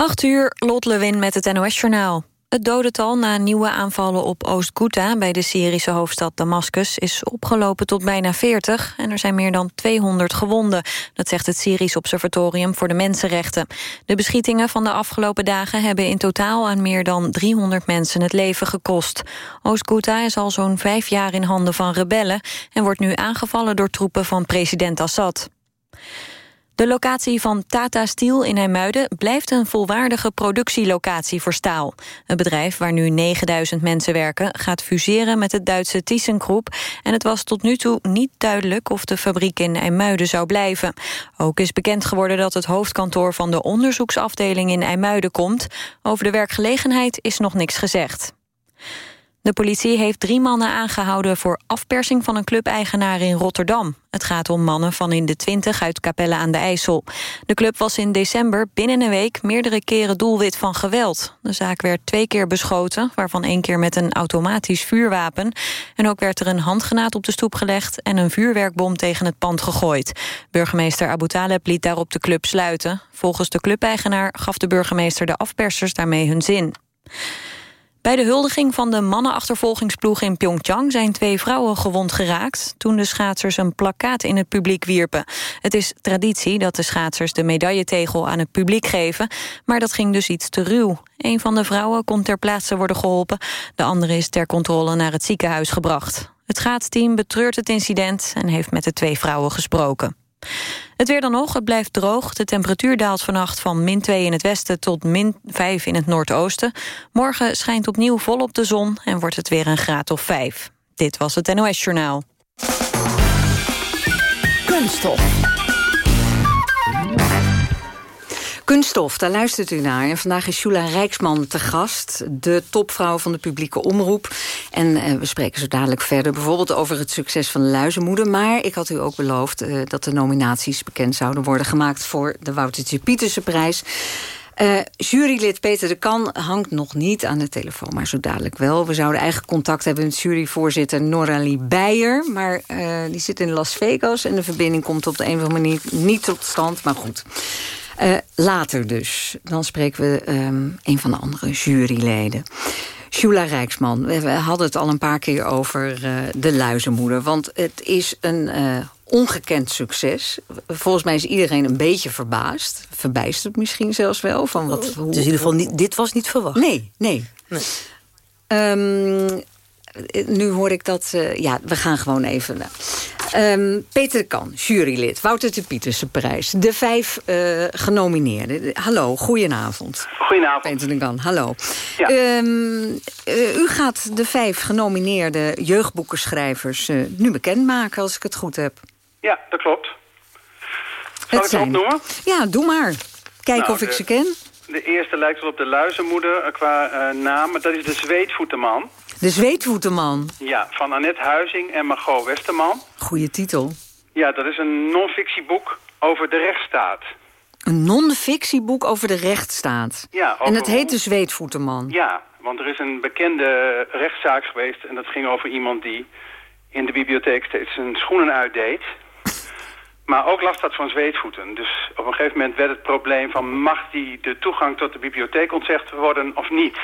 8 uur, Lot Lewin met het NOS-journaal. Het dodental na nieuwe aanvallen op Oost-Ghouta... bij de Syrische hoofdstad Damascus is opgelopen tot bijna 40... en er zijn meer dan 200 gewonden. Dat zegt het Syrisch Observatorium voor de Mensenrechten. De beschietingen van de afgelopen dagen... hebben in totaal aan meer dan 300 mensen het leven gekost. Oost-Ghouta is al zo'n vijf jaar in handen van rebellen... en wordt nu aangevallen door troepen van president Assad. De locatie van Tata Steel in IJmuiden blijft een volwaardige productielocatie voor staal. Het bedrijf, waar nu 9000 mensen werken, gaat fuseren met het Duitse ThyssenKrupp. En het was tot nu toe niet duidelijk of de fabriek in IJmuiden zou blijven. Ook is bekend geworden dat het hoofdkantoor van de onderzoeksafdeling in IJmuiden komt. Over de werkgelegenheid is nog niks gezegd. De politie heeft drie mannen aangehouden voor afpersing van een clubeigenaar in Rotterdam. Het gaat om mannen van in de twintig uit Capelle aan de IJssel. De club was in december binnen een week meerdere keren doelwit van geweld. De zaak werd twee keer beschoten, waarvan één keer met een automatisch vuurwapen. En ook werd er een handgenaad op de stoep gelegd en een vuurwerkbom tegen het pand gegooid. Burgemeester Abu Taleb liet daarop de club sluiten. Volgens de clubeigenaar gaf de burgemeester de afpersers daarmee hun zin. Bij de huldiging van de mannenachtervolgingsploeg in Pyeongchang... zijn twee vrouwen gewond geraakt toen de schaatsers een plakkaat in het publiek wierpen. Het is traditie dat de schaatsers de medailletegel aan het publiek geven... maar dat ging dus iets te ruw. Een van de vrouwen kon ter plaatse worden geholpen. De andere is ter controle naar het ziekenhuis gebracht. Het schaatsteam betreurt het incident en heeft met de twee vrouwen gesproken. Het weer dan nog, het blijft droog. De temperatuur daalt vannacht van min 2 in het westen tot min 5 in het noordoosten. Morgen schijnt opnieuw volop de zon en wordt het weer een graad of 5. Dit was het NOS Journaal. Kunststof. Kunststof, daar luistert u naar. En vandaag is Jula Rijksman te gast, de topvrouw van de publieke omroep. En eh, we spreken zo dadelijk verder, bijvoorbeeld over het succes van de Luizenmoeder. Maar ik had u ook beloofd eh, dat de nominaties bekend zouden worden gemaakt... voor de Woutertje Pieterse prijs. Uh, jurylid Peter de Kan hangt nog niet aan de telefoon, maar zo dadelijk wel. We zouden eigenlijk contact hebben met juryvoorzitter Noralie Beijer. Maar uh, die zit in Las Vegas en de verbinding komt op de een of andere manier niet tot stand. Maar goed. Uh, later dus. Dan spreken we um, een van de andere juryleden. Shula Rijksman, we hadden het al een paar keer over uh, de luizenmoeder. Want het is een uh, ongekend succes. Volgens mij is iedereen een beetje verbaasd. Verbijsterd misschien zelfs wel. Van wat, hoe, dus in ieder geval, niet, dit was niet verwacht. Nee, nee. nee. Um, nu hoor ik dat... Uh, ja, we gaan gewoon even... Um, Peter Kan, jurylid, Wouter de Pieterse prijs. De vijf uh, genomineerden. Hallo, goedenavond. Goedenavond. Peter de Kan, hallo. Ja. Um, uh, u gaat de vijf genomineerde jeugdboekenschrijvers nu bekendmaken, als ik het goed heb. Ja, dat klopt. Zal het ik zijn... opnoemen? Ja, doe maar. Kijken nou, of de, ik ze ken. De eerste lijkt wel op de luizenmoeder qua naam. Dat is de Zweetvoetenman. De Zweetvoetenman. Ja, van Annette Huizing en Margot Westerman. Goeie titel. Ja, dat is een non-fictieboek over de rechtsstaat. Een non-fictieboek over de rechtsstaat? Ja. En het heet de Zweetvoetenman? Ja, want er is een bekende rechtszaak geweest... en dat ging over iemand die in de bibliotheek steeds zijn schoenen uitdeed... maar ook last had van zweetvoeten. Dus op een gegeven moment werd het probleem van... mag die de toegang tot de bibliotheek ontzegd worden of niet?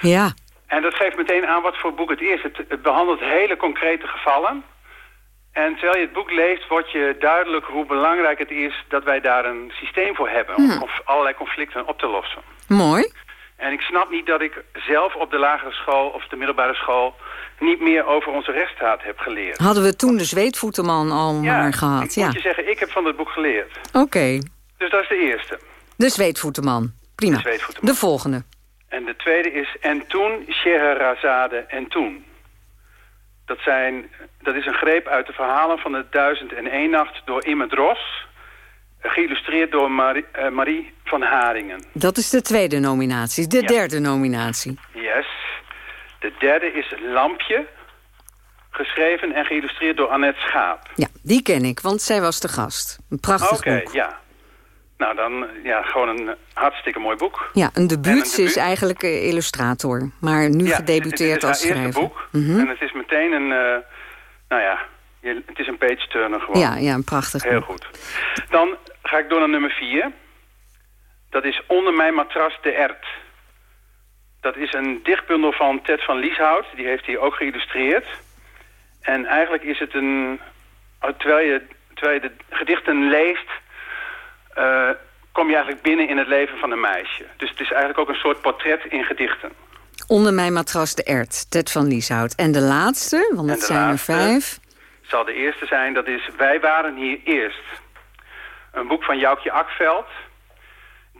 Ja. En dat geeft meteen aan wat voor boek het is. Het, het, behandelt hele concrete gevallen. En terwijl je het boek leest, wordt je duidelijk hoe belangrijk het is... dat wij daar een systeem voor hebben om hm. allerlei conflicten op te lossen. Mooi. En ik snap niet dat ik zelf op de lagere school of de middelbare school... niet meer over onze rechtsstaat heb geleerd. Hadden we toen de zweetvoeteman al ja, maar gehad. Ja, moet je zeggen, ik heb van het boek geleerd. Oké. Okay. Dus dat is de eerste. De zweetvoeteman. Prima. De, zweetvoeteman. de volgende. En de tweede is En toen, Scheherazade en toen. Dat, zijn, dat is een greep uit de verhalen van de Duizend en één Nacht door Imme Dros... geïllustreerd door Marie, uh, Marie, van Haringen. Dat is de tweede nominatie. De ja. derde nominatie. Yes. De derde is Lampje, geschreven en geïllustreerd door Annette Schaap. Ja, die ken ik, want zij was de gast. Een prachtig Oké, boek. ja. Nou, dan ja, gewoon een hartstikke mooi boek. Ja, een debuut, een debuut. is eigenlijk uh, illustrator. Maar nu ja, gedebuteerd als schrijver. Het is boek. Mm -hmm. En het is meteen een... Uh, nou ja, je, het is een page-turner gewoon. Ja, ja, een prachtig Heel boek. goed. Dan ga ik door naar nummer vier. Dat is Onder mijn matras de ert. Dat is een dichtbundel van Ted van Lieshout. Die heeft hij ook geïllustreerd. En eigenlijk is het een... Terwijl je, terwijl je de gedichten leest... Uh, kom je eigenlijk binnen in het leven van een meisje. Dus het is eigenlijk ook een soort portret in gedichten. Onder mijn matras de ert, Ted van Lieshout. En de laatste, want het zijn er vijf... zal de eerste zijn, dat is Wij waren hier eerst. Een boek van Joukje Akveld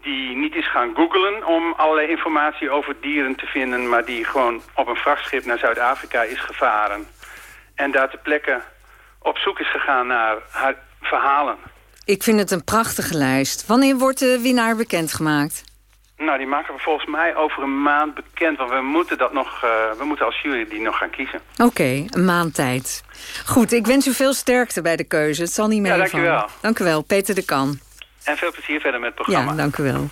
die niet is gaan googlen om allerlei informatie over dieren te vinden... maar die gewoon op een vrachtschip naar Zuid-Afrika is gevaren. En daar ter plekke op zoek is gegaan naar haar verhalen. Ik vind het een prachtige lijst. Wanneer wordt de winnaar bekendgemaakt? Nou, die maken we volgens mij over een maand bekend. Want we moeten, dat nog, uh, we moeten als jury die nog gaan kiezen. Oké, een maand tijd. Goed, ik wens u veel sterkte bij de keuze. Het zal niet meevallen. Ja, dank u wel. Dank u wel, Peter de Kan. En veel plezier verder met het programma. Ja, dank u wel.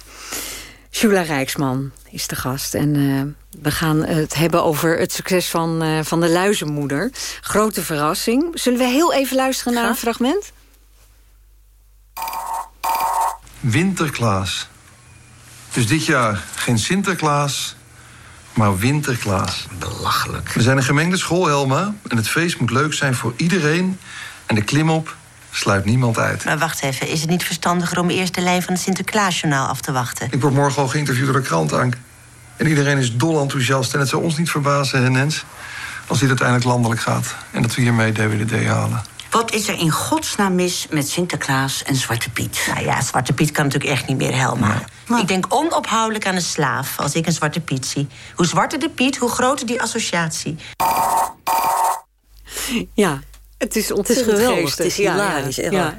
Shula Rijksman is de gast. En uh, we gaan het hebben over het succes van, uh, van de luizenmoeder. Grote verrassing. Zullen we heel even luisteren naar een fragment? Winterklaas. Dus dit jaar geen Sinterklaas, maar Winterklaas. Belachelijk. We zijn een gemengde school, Helma. En het feest moet leuk zijn voor iedereen. En de klimop sluit niemand uit. Maar wacht even, is het niet verstandiger om eerst de lijn van het Sinterklaasjournaal af te wachten? Ik word morgen al geïnterviewd door de krant, Ank. En iedereen is dol enthousiast. En het zou ons niet verbazen, hè, Nens... als dit uiteindelijk landelijk gaat. En dat we hiermee DWDD halen. Wat is er in godsnaam mis met Sinterklaas en Zwarte Piet? Nou ja, Zwarte Piet kan natuurlijk echt niet meer helemaal. Nee. Ik denk onophoudelijk aan een slaaf als ik een Zwarte Piet zie. Hoe zwarter de Piet, hoe groter die associatie. Ja, het is ontzettend het is geweldig, geestig. het is hilarisch. Ja, ja.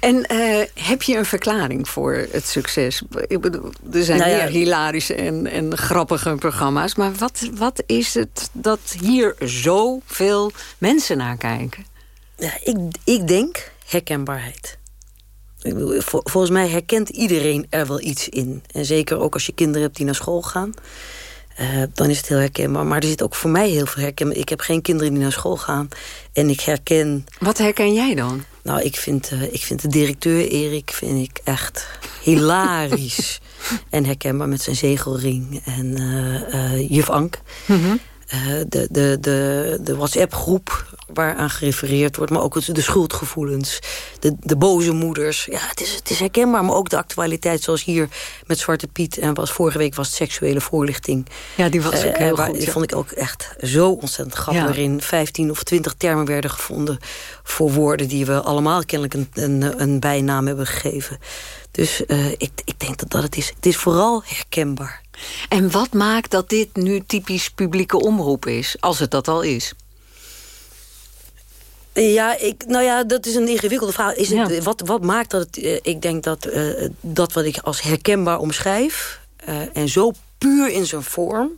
En uh, heb je een verklaring voor het succes? Ik bedoel, er zijn nou ja, meer hilarische en, en grappige programma's. Maar wat, wat is het dat hier zoveel mensen naar kijken? Ja, ik, ik denk herkenbaarheid. Volgens mij herkent iedereen er wel iets in. En zeker ook als je kinderen hebt die naar school gaan. Uh, dan is het heel herkenbaar. Maar er zit ook voor mij heel veel herkenbaar. Ik heb geen kinderen die naar school gaan. En ik herken... Wat herken jij dan? Nou, ik vind, uh, ik vind de directeur Erik vind ik echt hilarisch. en herkenbaar met zijn zegelring. En uh, juf Ank. Mm -hmm. de, de, de, de WhatsApp-groep waaraan gerefereerd wordt... maar ook de schuldgevoelens, de, de boze moeders. Ja, het is, het is herkenbaar, maar ook de actualiteit... zoals hier met Zwarte Piet en was, vorige week was het seksuele voorlichting. Ja, die was ook uh, heel waar, goed. Die ja. vond ik ook echt zo ontzettend grappig... Ja. waarin 15 of 20 termen werden gevonden... voor woorden die we allemaal kennelijk een, een, een bijnaam hebben gegeven. Dus uh, ik, ik denk dat dat het is. Het is vooral herkenbaar. En wat maakt dat dit nu typisch publieke omroep is, als het dat al is? Ja, ik, nou ja, dat is een ingewikkelde vraag. Is het, ja. wat, wat maakt dat het... Uh, ik denk dat uh, dat wat ik als herkenbaar omschrijf... Uh, en zo puur in zijn vorm...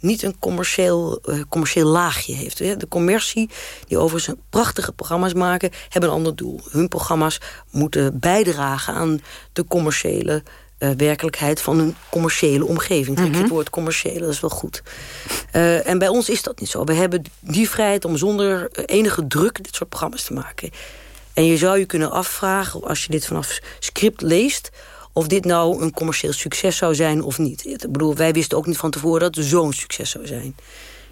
niet een commercieel, commercieel laagje heeft. De commercie, die overigens prachtige programma's maken... hebben een ander doel. Hun programma's moeten bijdragen aan de commerciële... Uh, werkelijkheid van een commerciële omgeving. Trek -hmm. het woord commerciële, dat is wel goed. Uh, en bij ons is dat niet zo. We hebben die vrijheid om zonder enige druk dit soort programma's te maken. En je zou je kunnen afvragen, als je dit vanaf script leest... of dit nou een commercieel succes zou zijn of niet. Ik bedoel, wij wisten ook niet van tevoren dat het zo'n succes zou zijn.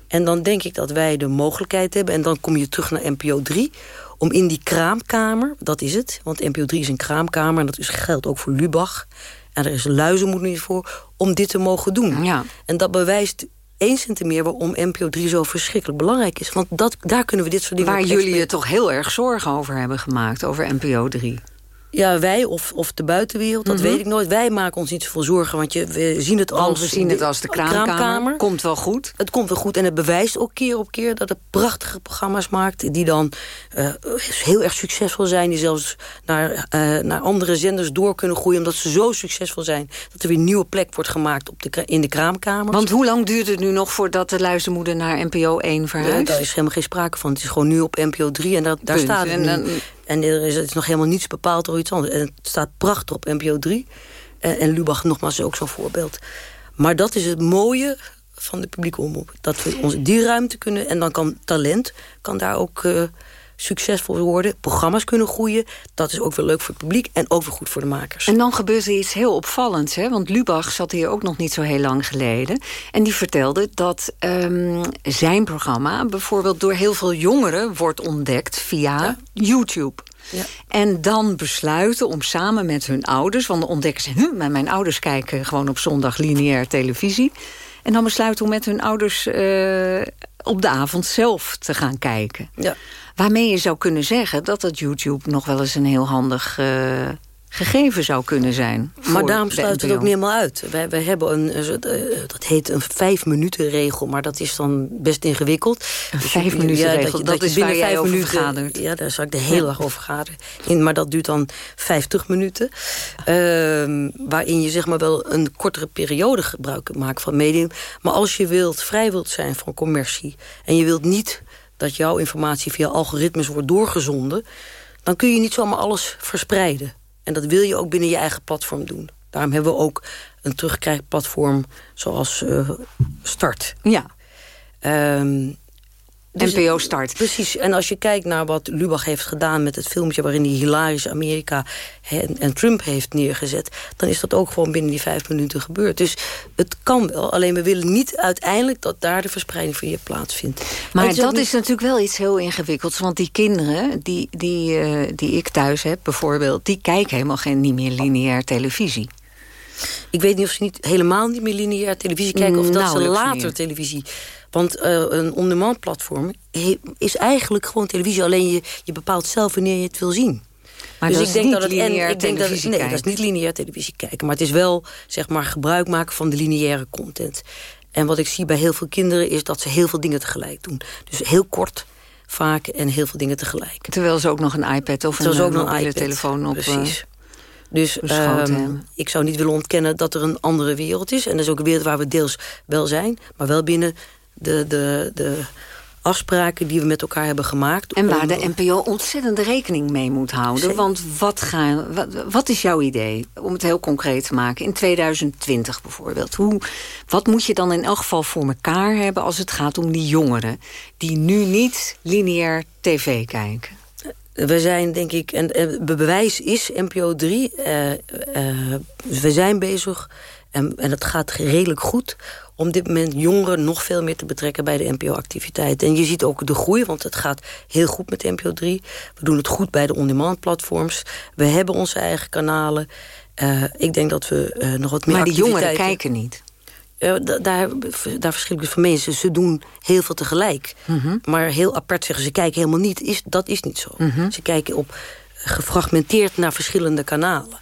En dan denk ik dat wij de mogelijkheid hebben... en dan kom je terug naar NPO 3 om in die kraamkamer, dat is het... want NPO 3 is een kraamkamer en dat is, geldt ook voor Lubach... En er is niet voor om dit te mogen doen. Ja. En dat bewijst eens en te meer waarom NPO 3 zo verschrikkelijk belangrijk is. Want dat, daar kunnen we dit soort dingen Waar jullie je toch heel erg zorgen over hebben gemaakt, over NPO 3. Ja, wij of, of de buitenwereld, dat mm -hmm. weet ik nooit. Wij maken ons niet zoveel zorgen, want je, we zien het als... we zien het als de kraamkamer. kraamkamer. Komt wel goed. Het komt wel goed en het bewijst ook keer op keer... dat het prachtige programma's maakt die dan uh, heel erg succesvol zijn... die zelfs naar, uh, naar andere zenders door kunnen groeien... omdat ze zo succesvol zijn dat er weer een nieuwe plek wordt gemaakt op de, in de kraamkamer. Want hoe lang duurt het nu nog voordat de luistermoeder naar NPO 1 verhuist? Ja, daar is helemaal geen sprake van. Het is gewoon nu op NPO 3 en dat, daar Punt. staat het en. En er is, nog helemaal niets bepaald door iets anders. En het staat prachtig op NPO 3. En, en Lubach nogmaals ook zo'n voorbeeld. Maar dat is het mooie van de publieke omroep. Dat we ons die ruimte kunnen... en dan kan talent kan daar ook uh, succesvol worden, programma's kunnen groeien. Dat is ook weer leuk voor het publiek en ook weer goed voor de makers. En dan gebeurt er iets heel opvallends, hè? want Lubach zat hier ook nog niet zo heel lang geleden. En die vertelde dat um, zijn programma bijvoorbeeld door heel veel jongeren wordt ontdekt via YouTube. Ja. En dan besluiten om samen met hun ouders... want dan ontdekken ze, hm, mijn ouders kijken gewoon op zondag lineair televisie... en dan besluiten om met hun ouders uh, op de avond zelf te gaan kijken. Ja. Waarmee je zou kunnen zeggen dat dat YouTube nog wel eens een heel handig... Uh, gegeven zou kunnen zijn. Maar daarom sluit het ook niet helemaal uit. Wij, wij hebben een, eh, dat heet een vijf minuten regel, maar dat is dan best ingewikkeld. Een vijf minuten regel, dat, je, dat, is binnen vijf minuten vergadert. Ja, daar zou ik de hele dag over vergaderen. In, maar dat duurt dan 50 minuten. Uh, waarin je zeg maar wel een kortere periode gebruik maakt van medium. Maar als je wilt, vrij wilt zijn van commercie en je wilt niet dat jouw informatie via algoritmes wordt doorgezonden, dan kun je niet zomaar alles verspreiden. En dat wil je ook binnen je eigen platform doen. Daarom hebben we ook een terugkrijgplatform zoals uh, Start. Ja. Um, dus NPO Start. Precies. En als je kijkt naar wat Lubach heeft gedaan met het filmpje... waarin hij hilarisch Amerika en, en, Trump heeft neergezet... dan is dat ook gewoon binnen die vijf minuten gebeurd. Dus het kan wel. Alleen we willen niet uiteindelijk dat daar de verspreiding van je plaatsvindt. Maar dat is natuurlijk wel iets heel ingewikkelds. Want die kinderen die, die, uh, die ik thuis heb bijvoorbeeld... die kijken helemaal geen niet meer lineair televisie. Ik weet niet of ze niet helemaal niet meer lineair televisie kijken... of dat ze later televisie want uh, een on-demand platform is eigenlijk gewoon televisie. Alleen je, je bepaalt zelf wanneer je het wil zien. Maar dus ik denk dat het en ik denk dat het, nee, dat is niet lineair televisie kijken. Maar het is wel zeg maar gebruik maken van de lineaire content. En wat ik zie bij heel veel kinderen is dat ze heel veel dingen tegelijk doen. Dus heel kort vaak en heel veel dingen tegelijk. Terwijl ze ook nog een iPad of een, ook nog een telefoon op... Precies. Uh, dus um, ik zou niet willen ontkennen dat er een andere wereld is. En dat is ook een wereld waar we deels wel zijn. Maar wel binnen de, de, de afspraken die we met elkaar hebben gemaakt. En waar de NPO ontzettend rekening mee moet houden. Want wat, gaan, wat, wat, is jouw idee, om het heel concreet te maken... in 2020 bijvoorbeeld? Hoe, wat moet je dan in elk geval voor elkaar hebben... als het gaat om die jongeren die nu niet lineair tv kijken? We zijn, denk ik, en, en bewijs is NPO 3. Uh, uh, we zijn bezig en, en het gaat redelijk goed om dit moment jongeren nog veel meer te betrekken bij de NPO-activiteit. En je ziet ook de groei, want het gaat heel goed met NPO 3. We doen het goed bij de on-demand platforms. We hebben onze eigen kanalen. Uh, ik denk dat we uh, nog wat meer Maar die jongeren kijken niet? Uh, daar, daar verschil ik dus van mensen. Ze doen heel veel tegelijk. Mm Maar heel apart zeggen, ze kijken helemaal niet. Is, dat is niet zo. Mm Ze kijken op gefragmenteerd naar verschillende kanalen.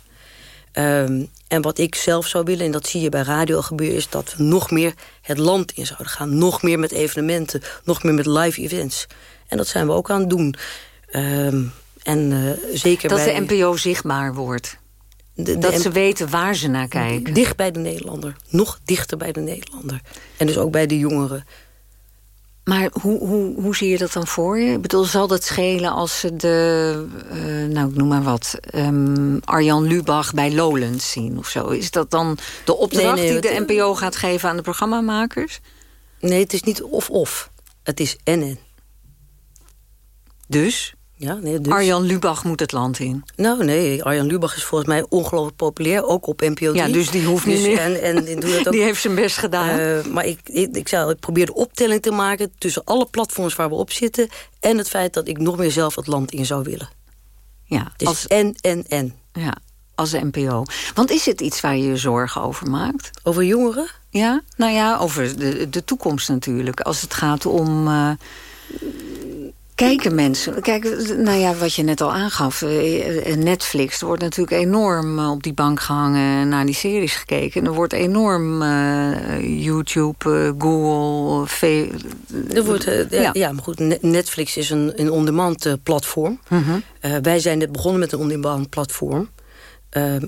Um, en wat ik zelf zou willen, en dat zie je bij radio gebeuren... is dat we nog meer het land in zouden gaan. Nog meer met evenementen, nog meer met live events. En dat zijn we ook aan het doen. Um, en uh, zeker dat bij... de NPO zichtbaar wordt. De, dat ze weten waar ze naar kijken. Dicht bij de Nederlander. Nog dichter bij de Nederlander. En dus ook bij de jongeren. Maar hoe, hoe, hoe zie je dat dan voor je? Ik bedoel, zal dat schelen als ze de, uh, nou ik noem maar wat, um, Arjan Lubach bij Lowlands zien of zo? Is dat dan de opdracht nee, nee, die de NPO gaat geven aan de programmamakers? Nee, het is niet of-of. Het is en-en. Dus? Ja, nee, dus... Arjan Lubach moet het land in. Nou, nee, Arjan Lubach is volgens mij ongelooflijk populair, ook op NPO 3. Ja, dus die hoeft niet dus, meer. En, en, doe dat ook, die heeft zijn best gedaan. Uh, maar ik, ik, ik, zou, ik probeer de optelling te maken tussen alle platforms waar we op zitten... en het feit dat ik nog meer zelf het land in zou willen. Ja, dus als... en, en, en. Ja, als NPO. Want is het iets waar je je zorgen over maakt? Over jongeren? Ja, nou ja, over de, de toekomst natuurlijk. Als het gaat om... Uh, kijken mensen. Kijk, nou ja, wat je net al aangaf. Eh, Netflix, er wordt natuurlijk enorm eh, op die bank gehangen... naar die series gekeken. Er wordt enorm uh, YouTube, Google... er wordt, ja. ja. maar goed, Netflix is een, een on-demand platform. Mhm. -huh. wij zijn net begonnen met een on-demand platform.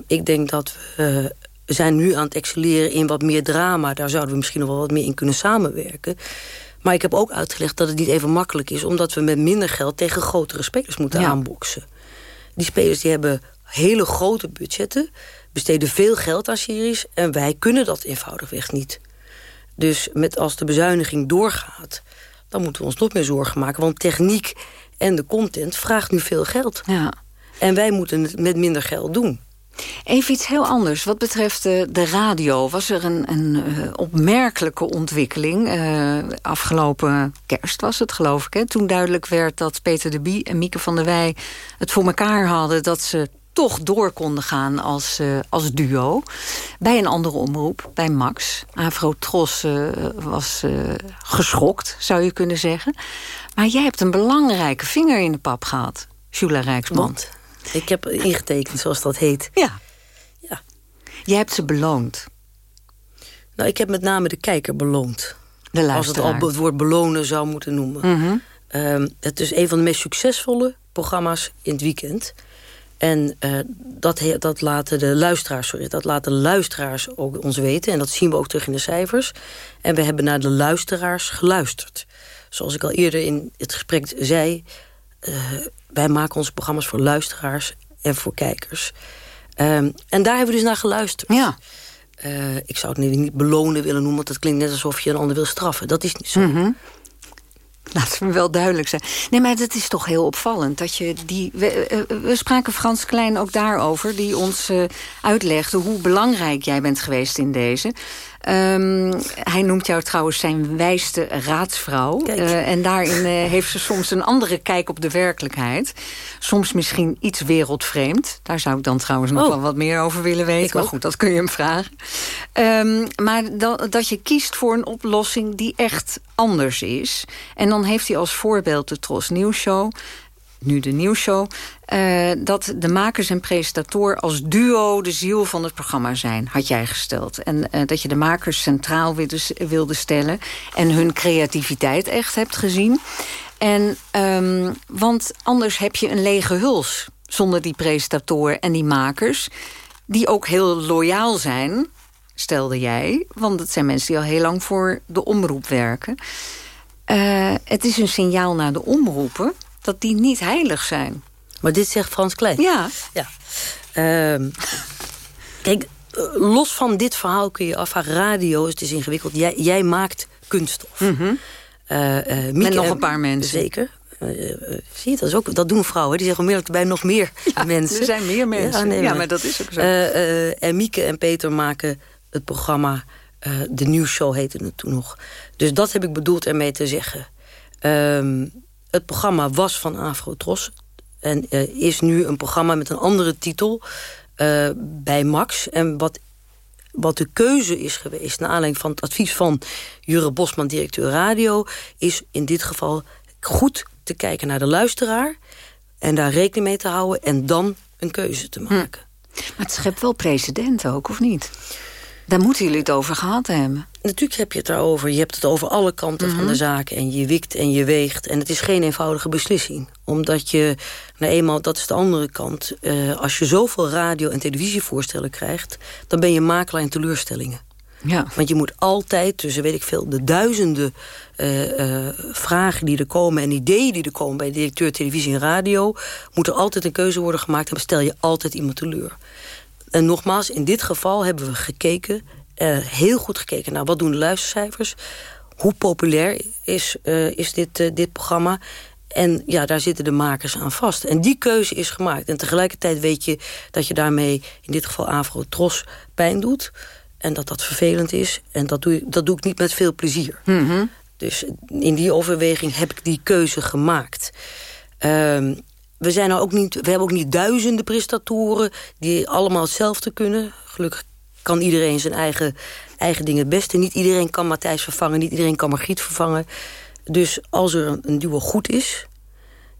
Ik denk dat we... We zijn nu aan het excelleren in wat meer drama. Daar zouden we misschien nog wel wat meer in kunnen samenwerken. Maar ik heb ook uitgelegd dat het niet even makkelijk is... omdat we met minder geld tegen grotere spelers moeten ja. aanboksen. Die spelers die hebben hele grote budgetten... besteden veel geld aan series... en wij kunnen dat eenvoudigweg niet. Dus met, als de bezuiniging doorgaat... dan moeten we ons nog meer zorgen maken. Want techniek en de content vraagt nu veel geld. Ja. En wij moeten het met minder geld doen. Even iets heel anders. Wat betreft de, de radio was er een, een uh, opmerkelijke ontwikkeling. Uh, afgelopen kerst was het, geloof ik. Hè, toen duidelijk werd dat Peter de Bie en Mieke van der Wij... het voor elkaar hadden dat ze toch door konden gaan als, als duo. Bij een andere omroep, bij Max. Afro Tros was geschokt, zou je kunnen zeggen. Maar jij hebt een belangrijke vinger in de pap gehad, Jula Rijksman. Ik heb ingetekend, zoals dat heet. Ja. ja. Jij hebt ze beloond. Nou, ik heb met name de kijker beloond. De Als het al het woord belonen zou moeten noemen. Mm -hmm. het is een van de meest succesvolle programma's in het weekend. En uh, dat, dat, laten de luisteraars, sorry, dat laten de luisteraars ook ons weten. En dat zien we ook terug in de cijfers. En we hebben naar de luisteraars geluisterd. Zoals ik al eerder in het gesprek zei... Uh, wij maken onze programma's voor luisteraars en voor kijkers. Um, en daar hebben we dus naar geluisterd. Ja. Uh, ik zou het niet belonen willen noemen... want dat klinkt net alsof je een ander wil straffen. Dat is niet zo. Mm -hmm. Laat me wel duidelijk zijn. Nee, maar het is toch heel opvallend dat je die... We, uh, we spraken Frans Klein ook daarover... die ons uh, uitlegde hoe belangrijk jij bent geweest in deze... Um, hij noemt jou trouwens zijn wijste raadsvrouw. Uh, en daarin uh, heeft ze soms een andere kijk op de werkelijkheid. Soms misschien iets wereldvreemd. Daar zou ik dan trouwens nog Oh. wel wat meer over willen weten. Ik maar ook. goed, dat kun je hem vragen. Um, maar dat, dat je kiest voor een oplossing die echt anders is. En dan heeft hij als voorbeeld de Tros Nieuwsshow nu de nieuwsshow... Uh, dat de makers en presentator als duo de ziel van het programma zijn, had jij gesteld. En uh, dat je de makers centraal wilde, stellen... en hun creativiteit echt hebt gezien. En, um, want anders heb je een lege huls zonder die presentator en die makers... die ook heel loyaal zijn, stelde jij. Want het zijn mensen die al heel lang voor de omroep werken. Uh, het is een signaal naar de omroepen dat die niet heilig zijn. Maar dit zegt Frans Klein. Ja. ja. Uh, kijk, los van dit verhaal kun je afvragen... radio, het is ingewikkeld. Jij, jij maakt kunststof. Mm -hmm. uh, uh, Met nog een paar mensen. Zeker. Zie je, dat, is ook, dat doen vrouwen. Die zeggen onmiddellijk bij nog meer ja, mensen. Er zijn meer mensen. Ja, nee, ja maar, dat is ook zo. en Mieke en Peter maken het programma... de nieuwsshow heette het toen nog. Dus dat heb ik bedoeld ermee te zeggen. Um, het programma was van Afrotros. En uh, is nu een programma met een andere titel uh, bij Max. En wat, wat de keuze is geweest... naar aanleiding van het advies van Jure Bosman, directeur radio... is in dit geval goed te kijken naar de luisteraar... en daar rekening mee te houden en dan een keuze te maken. Hm. Maar het schept wel precedent ook, of niet? Daar moeten jullie het over gehad hebben. Natuurlijk heb je het daarover. Je hebt het over alle kanten mm -hmm. van de zaken. En je wikt en je weegt. En het is geen eenvoudige beslissing. Omdat je, nou eenmaal, dat is de andere kant... Uh, als je zoveel radio- en televisievoorstellen krijgt... dan ben je makelaar in teleurstellingen. Ja. Want je moet altijd tussen, weet ik veel, de duizenden uh, uh, vragen die er komen... en ideeën die er komen bij de directeur televisie en radio... moet er altijd een keuze worden gemaakt... en stel je altijd iemand teleur. En nogmaals, in dit geval hebben we gekeken... Uh, heel goed gekeken naar wat doen de luistercijfers... hoe populair is, uh, is dit, uh, dit programma... En ja, daar zitten de makers aan vast. En die keuze is gemaakt. En tegelijkertijd weet je dat je daarmee... in dit geval Afro Tros pijn doet. En dat dat vervelend is. En dat doe, ik, dat doe ik niet met veel plezier. Mm -hmm. Dus in die overweging heb ik die keuze gemaakt. Um, we, zijn nou ook niet, we hebben ook niet duizenden prestatoren... die allemaal hetzelfde kunnen. Gelukkig kan iedereen zijn eigen, eigen dingen het beste. Niet iedereen kan Matthijs vervangen, niet iedereen kan Margriet vervangen. Dus als er een duo goed is...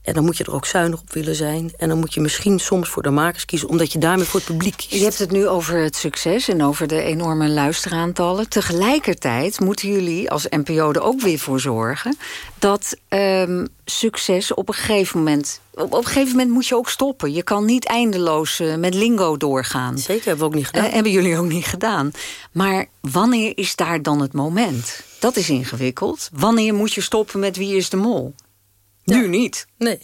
En dan moet je er ook zuinig op willen zijn. En dan moet je misschien soms voor de makers kiezen... omdat je daarmee voor het publiek kiest. Je hebt het nu over het succes en over de enorme luisteraantallen. Tegelijkertijd moeten jullie als NPO er ook weer voor zorgen... dat um, succes op een gegeven moment... Op, een gegeven moment moet je ook stoppen. Je kan niet eindeloos uh, met lingo doorgaan. Zeker, hebben we ook niet gedaan. Uh, hebben jullie ook niet gedaan. Maar wanneer is daar dan het moment? Dat is ingewikkeld. Wanneer moet je stoppen met Wie is de Mol? Ja. Nu niet. Nee.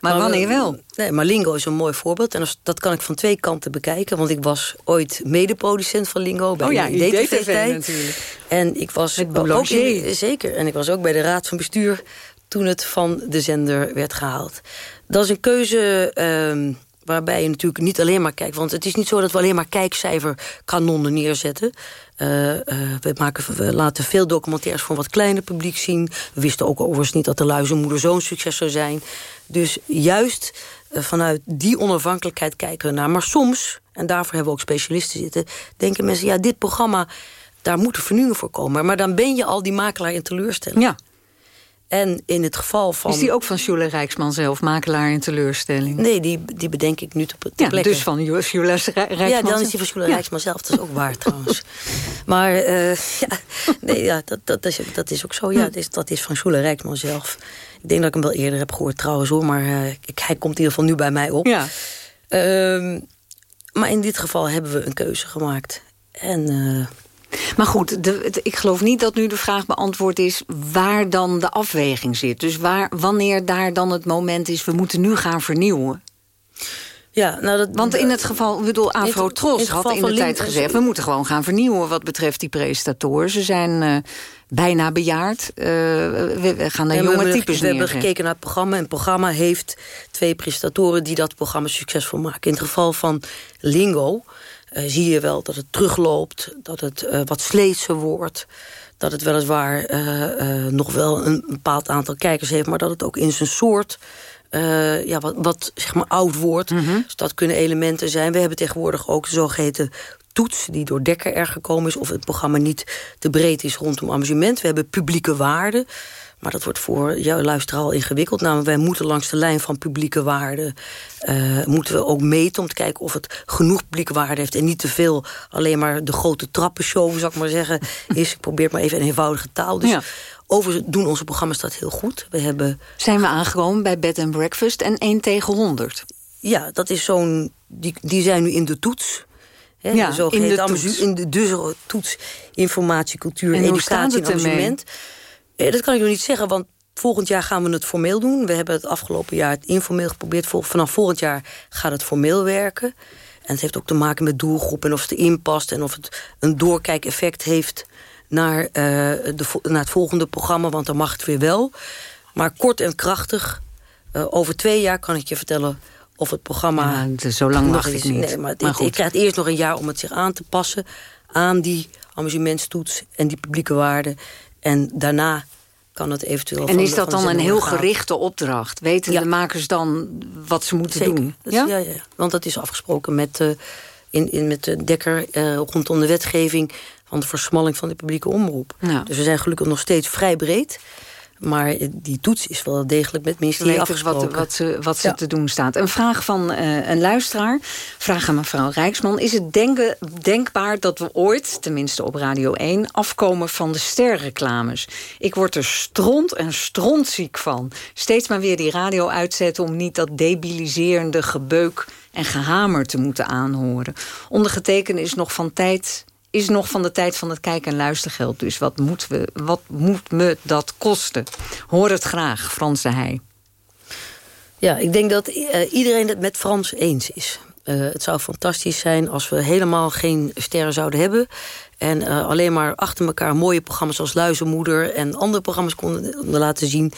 Maar, maar wanneer wel? Nee, maar Lingo is een mooi voorbeeld. En dat kan ik van twee kanten bekijken. Want ik was ooit medeproducent van Lingo. Bij oh ja, natuurlijk. En ik was ook in, Zeker. En ik was ook bij de Raad van Bestuur toen het van de zender werd gehaald. Dat is een keuze ehm, waarbij je natuurlijk niet alleen maar kijkt. Want het is niet zo dat we alleen maar kijkcijferkanonnen neerzetten. Uh, uh, we, maken, we laten veel documentaires voor wat kleiner publiek zien. We wisten ook overigens niet dat de luizenmoeder zo'n succes zou zijn. Dus juist uh, vanuit die onafhankelijkheid kijken we naar. Maar soms, en daarvoor hebben we ook specialisten zitten... denken mensen, ja, dit programma, daar moeten vernieuwingen voor komen. Maar dan ben je al die makelaar in teleurstelling. Ja. En in het geval van... Is die ook van Jule Rijksman zelf, makelaar in teleurstelling? Nee, die, die bedenk ik nu te, te ja, dus van Jule Rijksman Ja, dan is die van Jule ja. Rijksman zelf. Dat is ook waar trouwens. Maar uh, ja, nee, ja, dat, dat, dat, is, dat is ook zo. Ja, dat is, dat is van Jule Rijksman zelf. Ik denk dat ik hem wel eerder heb gehoord trouwens hoor. Maar uh, ik, hij komt in ieder geval nu bij mij op. Ja. Uh, maar in dit geval hebben we een keuze gemaakt. En... Uh, maar goed, de, de, ik geloof niet dat nu de vraag beantwoord is... waar dan de afweging zit. Dus waar, wanneer daar dan het moment is... we moeten nu gaan vernieuwen. Ja, nou dat, Want in het geval, ik bedoel, Afro Tros had in de Link, tijd gezegd... we moeten gewoon gaan vernieuwen wat betreft die presentatoren. Ze zijn uh, bijna bejaard. Uh, we, we, gaan naar ja, jonge we, types We hebben gekeken naar het programma. En het programma heeft twee presentatoren... die dat programma succesvol maken. In het geval van Lingo... Uh, zie je wel dat het terugloopt, dat het uh, wat sleetser wordt... dat het weliswaar uh, nog wel een bepaald aantal kijkers heeft... maar dat het ook in zijn soort ja, wat, wat zeg maar oud wordt. Mm -hmm. Dus dat kunnen elementen zijn. We hebben tegenwoordig ook de zogeheten toets die door Dekker er gekomen is... of het programma niet te breed is rondom amusement. We hebben publieke waarden... Maar dat wordt voor jouw luisteraar al ingewikkeld. Namelijk, wij moeten langs de lijn van publieke waarden... Uh, moeten we ook meten om te kijken of het genoeg publieke waarde heeft... en niet te veel alleen maar de grote trappenshow, zou ik maar zeggen... is. Ik probeer maar even een eenvoudige taal. Dus ja. overigens doen onze programma's dat heel goed. We hebben... Zijn we aangekomen bij Bed and Breakfast en 1 tegen 100? Ja, dat is zo'n... Die, die zijn nu in de toets... He, ja, zo in de, toets. in de dus toets informatie, cultuur, en educatie en amusement... Eh, dat kan ik nog niet zeggen, want volgend jaar gaan we het formeel doen. We hebben het afgelopen jaar het informeel geprobeerd. Vanaf volgend jaar gaat het formeel werken. En het heeft ook te maken met doelgroep en of het erin past... en of het een doorkijkeffect heeft naar, uh, de, naar het volgende programma... want dan mag het weer wel. Maar kort en krachtig, uh, over twee jaar kan ik je vertellen... of het programma... Ja, zo lang mag ik niet. Nee, maar, maar het, ik krijg eerst nog een jaar om het zich aan te passen... aan die amusementstoets en die publieke waarden... En daarna kan het eventueel... En is dat dan een heel gaan. gerichte opdracht? Weten ja. de makers dan wat ze moeten Zeker. doen? Ja? Ja, ja? want dat is afgesproken met, uh, in, in, met de Dekker... Uh, rondom de wetgeving van de versmalling van de publieke omroep. Ja. Dus we zijn gelukkig nog steeds vrij breed... Maar die toets is wel degelijk met het ministerie afgesproken. Wat, wat ze, wat ze ja. te doen staat. Een vraag van uh, een luisteraar. Vraag aan mevrouw Rijksman. Is het denken, denkbaar dat we ooit, tenminste op Radio 1... afkomen van de sterreclames? Ik word er stront en strontziek van. Steeds maar weer die radio uitzetten... om niet dat debiliserende gebeuk en gehamer te moeten aanhoren. Ondergetekende is nog van tijd is nog van de tijd van het kijken en luistergeld. Dus wat moet, we, wat moet me dat kosten? Hoor het graag, Frans de Heij. Ja, ik denk dat uh, iedereen het met Frans eens is. Uh, het zou fantastisch zijn als we helemaal geen sterren zouden hebben... en uh, alleen maar achter elkaar mooie programma's als Luizenmoeder... en andere programma's konden laten zien...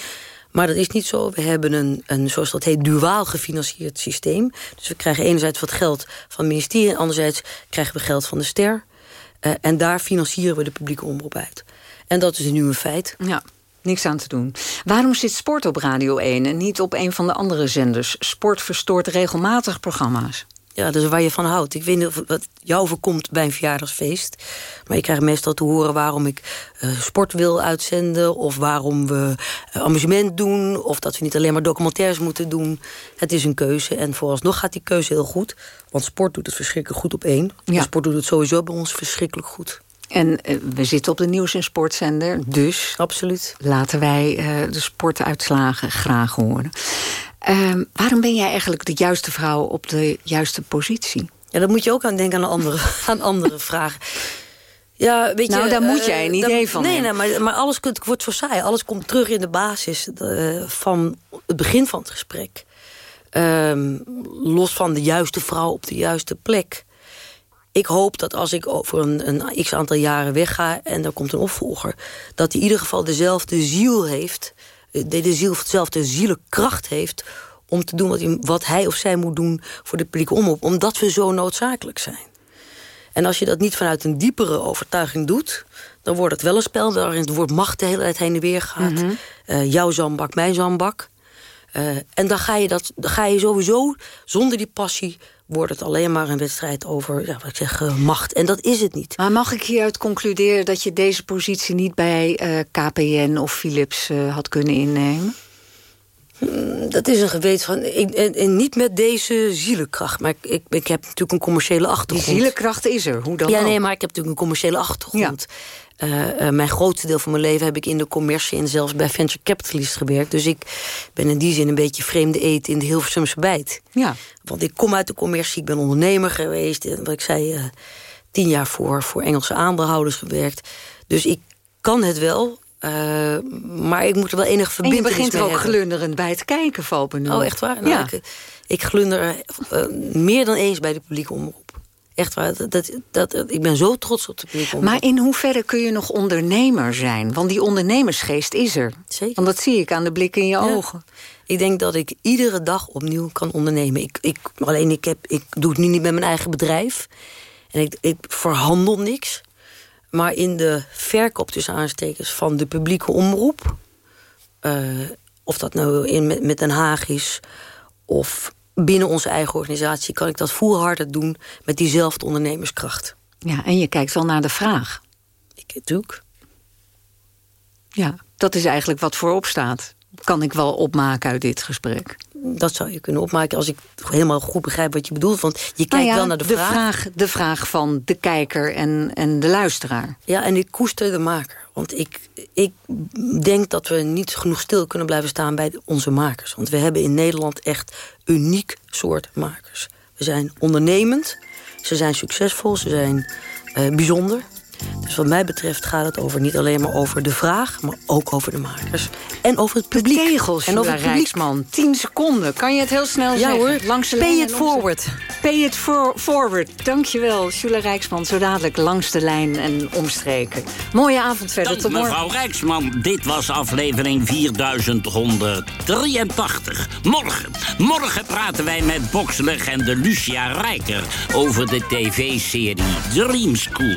Maar dat is niet zo. We hebben een, een zoals dat heet, duaal gefinancierd systeem. Dus we krijgen enerzijds wat geld van het ministerie... en anderzijds krijgen we geld van de ster... Uh, en daar financieren we de publieke omroep uit. En dat is nu een feit. Ja, niks aan te doen. Waarom zit sport op Radio 1 en niet op een van de andere zenders? Sport verstoort regelmatig programma's. Ja, dat is waar je van houdt. Ik weet niet of wat jou overkomt bij een verjaardagsfeest. Maar ik krijg meestal te horen waarom ik uh, sport wil uitzenden... of waarom we uh, amusement doen... of dat we niet alleen maar documentaires moeten doen. Het is een keuze en vooralsnog gaat die keuze heel goed. Want sport doet het verschrikkelijk goed op één. Ja. Sport doet het sowieso bij ons verschrikkelijk goed. En uh, we zitten op de nieuws- en sportzender, dus... Absoluut. Laten wij de sportuitslagen graag horen. Uh, waarom ben jij eigenlijk de juiste vrouw op de juiste positie? Ja, dat moet je ook aan denken aan andere, aan andere vragen. Ja, weet nou, je, daar moet jij een uh, idee van Nee, nee maar, maar alles kunt, wordt zo saai. Alles komt terug in de basis uh, van het begin van het gesprek. Um, los van de juiste vrouw op de juiste plek. Ik hoop dat als ik over een, een x-aantal jaren wegga... en er komt een opvolger... dat hij in ieder geval dezelfde ziel heeft de ziel hetzelfde zielekracht heeft om te doen wat hij, wat hij of zij moet doen voor de publieke omroep. Omdat we zo noodzakelijk zijn. En als je dat niet vanuit een diepere overtuiging doet... dan wordt het wel een spel waarin het woord macht de hele tijd heen en weer gaat. Mm jouw zandbak, mijn zandbak. Uh, en dan ga, je dat, dan ga je sowieso, zonder die passie... wordt het alleen maar een wedstrijd over ja, wat ik zeg, uh, macht. En dat is het niet. Maar mag ik hieruit concluderen dat je deze positie... niet bij uh, KPN of Philips had kunnen innemen? Mm, dat is een geweten van... Ik, en, en, niet met deze zielenkracht. Maar ik, ik, ik, heb natuurlijk een commerciële achtergrond. Die zielenkracht is er, hoe dan Ja, nee, maar ik heb natuurlijk een commerciële achtergrond. Ja. Uh, uh, mijn grootste deel van mijn leven heb ik in de commercie... en zelfs bij venture capitalist gewerkt. Dus ik ben in die zin een beetje vreemde eten in de Hilversumse bijt. Ja. Want ik kom uit de commercie, ik ben ondernemer geweest. En wat ik zei, uh, tien jaar voor, voor Engelse aandeelhouders gewerkt. Dus ik kan het wel, uh, maar ik moet er wel enige verbinding mee hebben. En je begint er ook glunderend bij te kijken, nu. Oh, echt waar? Nou, ja. ik, ik glunder uh, meer dan eens bij de publieke omroep. Echt waar, dat, dat, dat, ik ben zo trots op de publieke omroep. Maar in hoeverre kun je nog ondernemer zijn? Want die ondernemersgeest is er. Zeker. Want dat zie ik aan de blik in je ja. ogen. Ik denk dat ik iedere dag opnieuw kan ondernemen. Ik, ik, alleen ik, heb, ik doe het nu niet met mijn eigen bedrijf. En ik, ik verhandel niks. Maar in de verkoop tussen aanstekens van de publieke omroep... Uh, of dat nou in, met, met Den Haag is... of binnen onze eigen organisatie... kan ik dat voelharder doen met diezelfde ondernemerskracht. Ja, en je kijkt wel naar de vraag. Ik natuurlijk. Ja, dat is eigenlijk wat voorop staat. Kan ik wel opmaken uit dit gesprek. Dat zou je kunnen opmaken als ik helemaal goed begrijp wat je bedoelt. Want je kijkt nou ja, wel naar de, de vraag. vraag. De vraag van de kijker en, en de luisteraar. Ja, en ik koester de maker. Want ik, ik denk dat we niet genoeg stil kunnen blijven staan bij onze makers. Want we hebben in Nederland echt uniek soort makers. We zijn ondernemend, ze zijn succesvol, ze zijn uh, bijzonder. Dus wat mij betreft gaat het over niet alleen maar over de vraag... maar ook over de makers. En over het publiek. De tegels, en over het publiek. Rijksman. 10 seconden. Kan je het heel snel ja, zeggen? hoor. Langs de Pay lijn it de- forward. Pay it for forward. Dankjewel, Jula Rijksman. Zo dadelijk langs de lijn en omstreken. Mooie avond verder. Dank Tot morgen. mevrouw Rijksman. Dit was aflevering 4183. Morgen, morgen praten wij met bokslegende Lucia Rijker... over de tv-serie Dream School.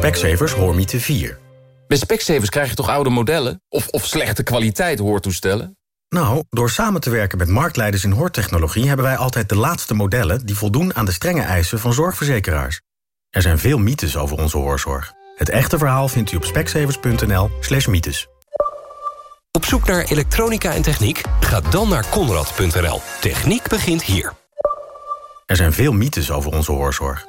Specsavers Hoormiete 4. Bij Specsavers krijg je toch oude modellen? Of, of slechte kwaliteit hoortoestellen? Nou, door samen te werken met marktleiders in hoortechnologie... hebben wij altijd de laatste modellen die voldoen aan de strenge eisen van zorgverzekeraars. Er zijn veel mythes over onze hoorzorg. Het echte verhaal vindt u op specsavers.nl slash mythes. Op zoek naar elektronica en techniek? Ga dan naar Conrad.nl. Techniek begint hier. Er zijn veel mythes over onze hoorzorg.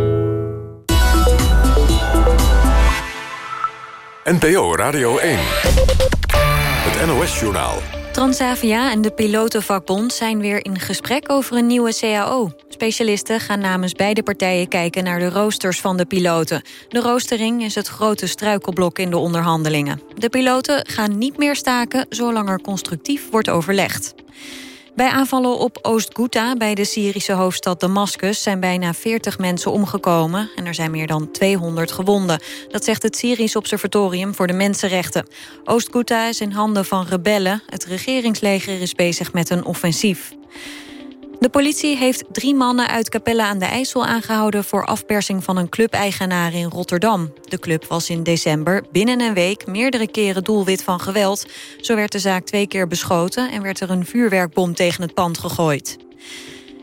NPO Radio 1. Het NOS-journaal. Transavia en de pilotenvakbond zijn weer in gesprek over een nieuwe CAO. Specialisten gaan namens beide partijen kijken naar de roosters van de piloten. De roostering is het grote struikelblok in de onderhandelingen. De piloten gaan niet meer staken zolang er constructief wordt overlegd. Bij aanvallen op Oost-Ghouta, bij de Syrische hoofdstad Damascus... zijn bijna 40 mensen omgekomen en er zijn meer dan 200 gewonden. Dat zegt het Syrisch Observatorium voor de Mensenrechten. Oost-Ghouta is in handen van rebellen. Het regeringsleger is bezig met een offensief. De politie heeft drie mannen uit Capelle aan de IJssel aangehouden... voor afpersing van een clubeigenaar in Rotterdam. De club was in december binnen een week meerdere keren doelwit van geweld. Zo werd de zaak twee keer beschoten... en werd er een vuurwerkbom tegen het pand gegooid.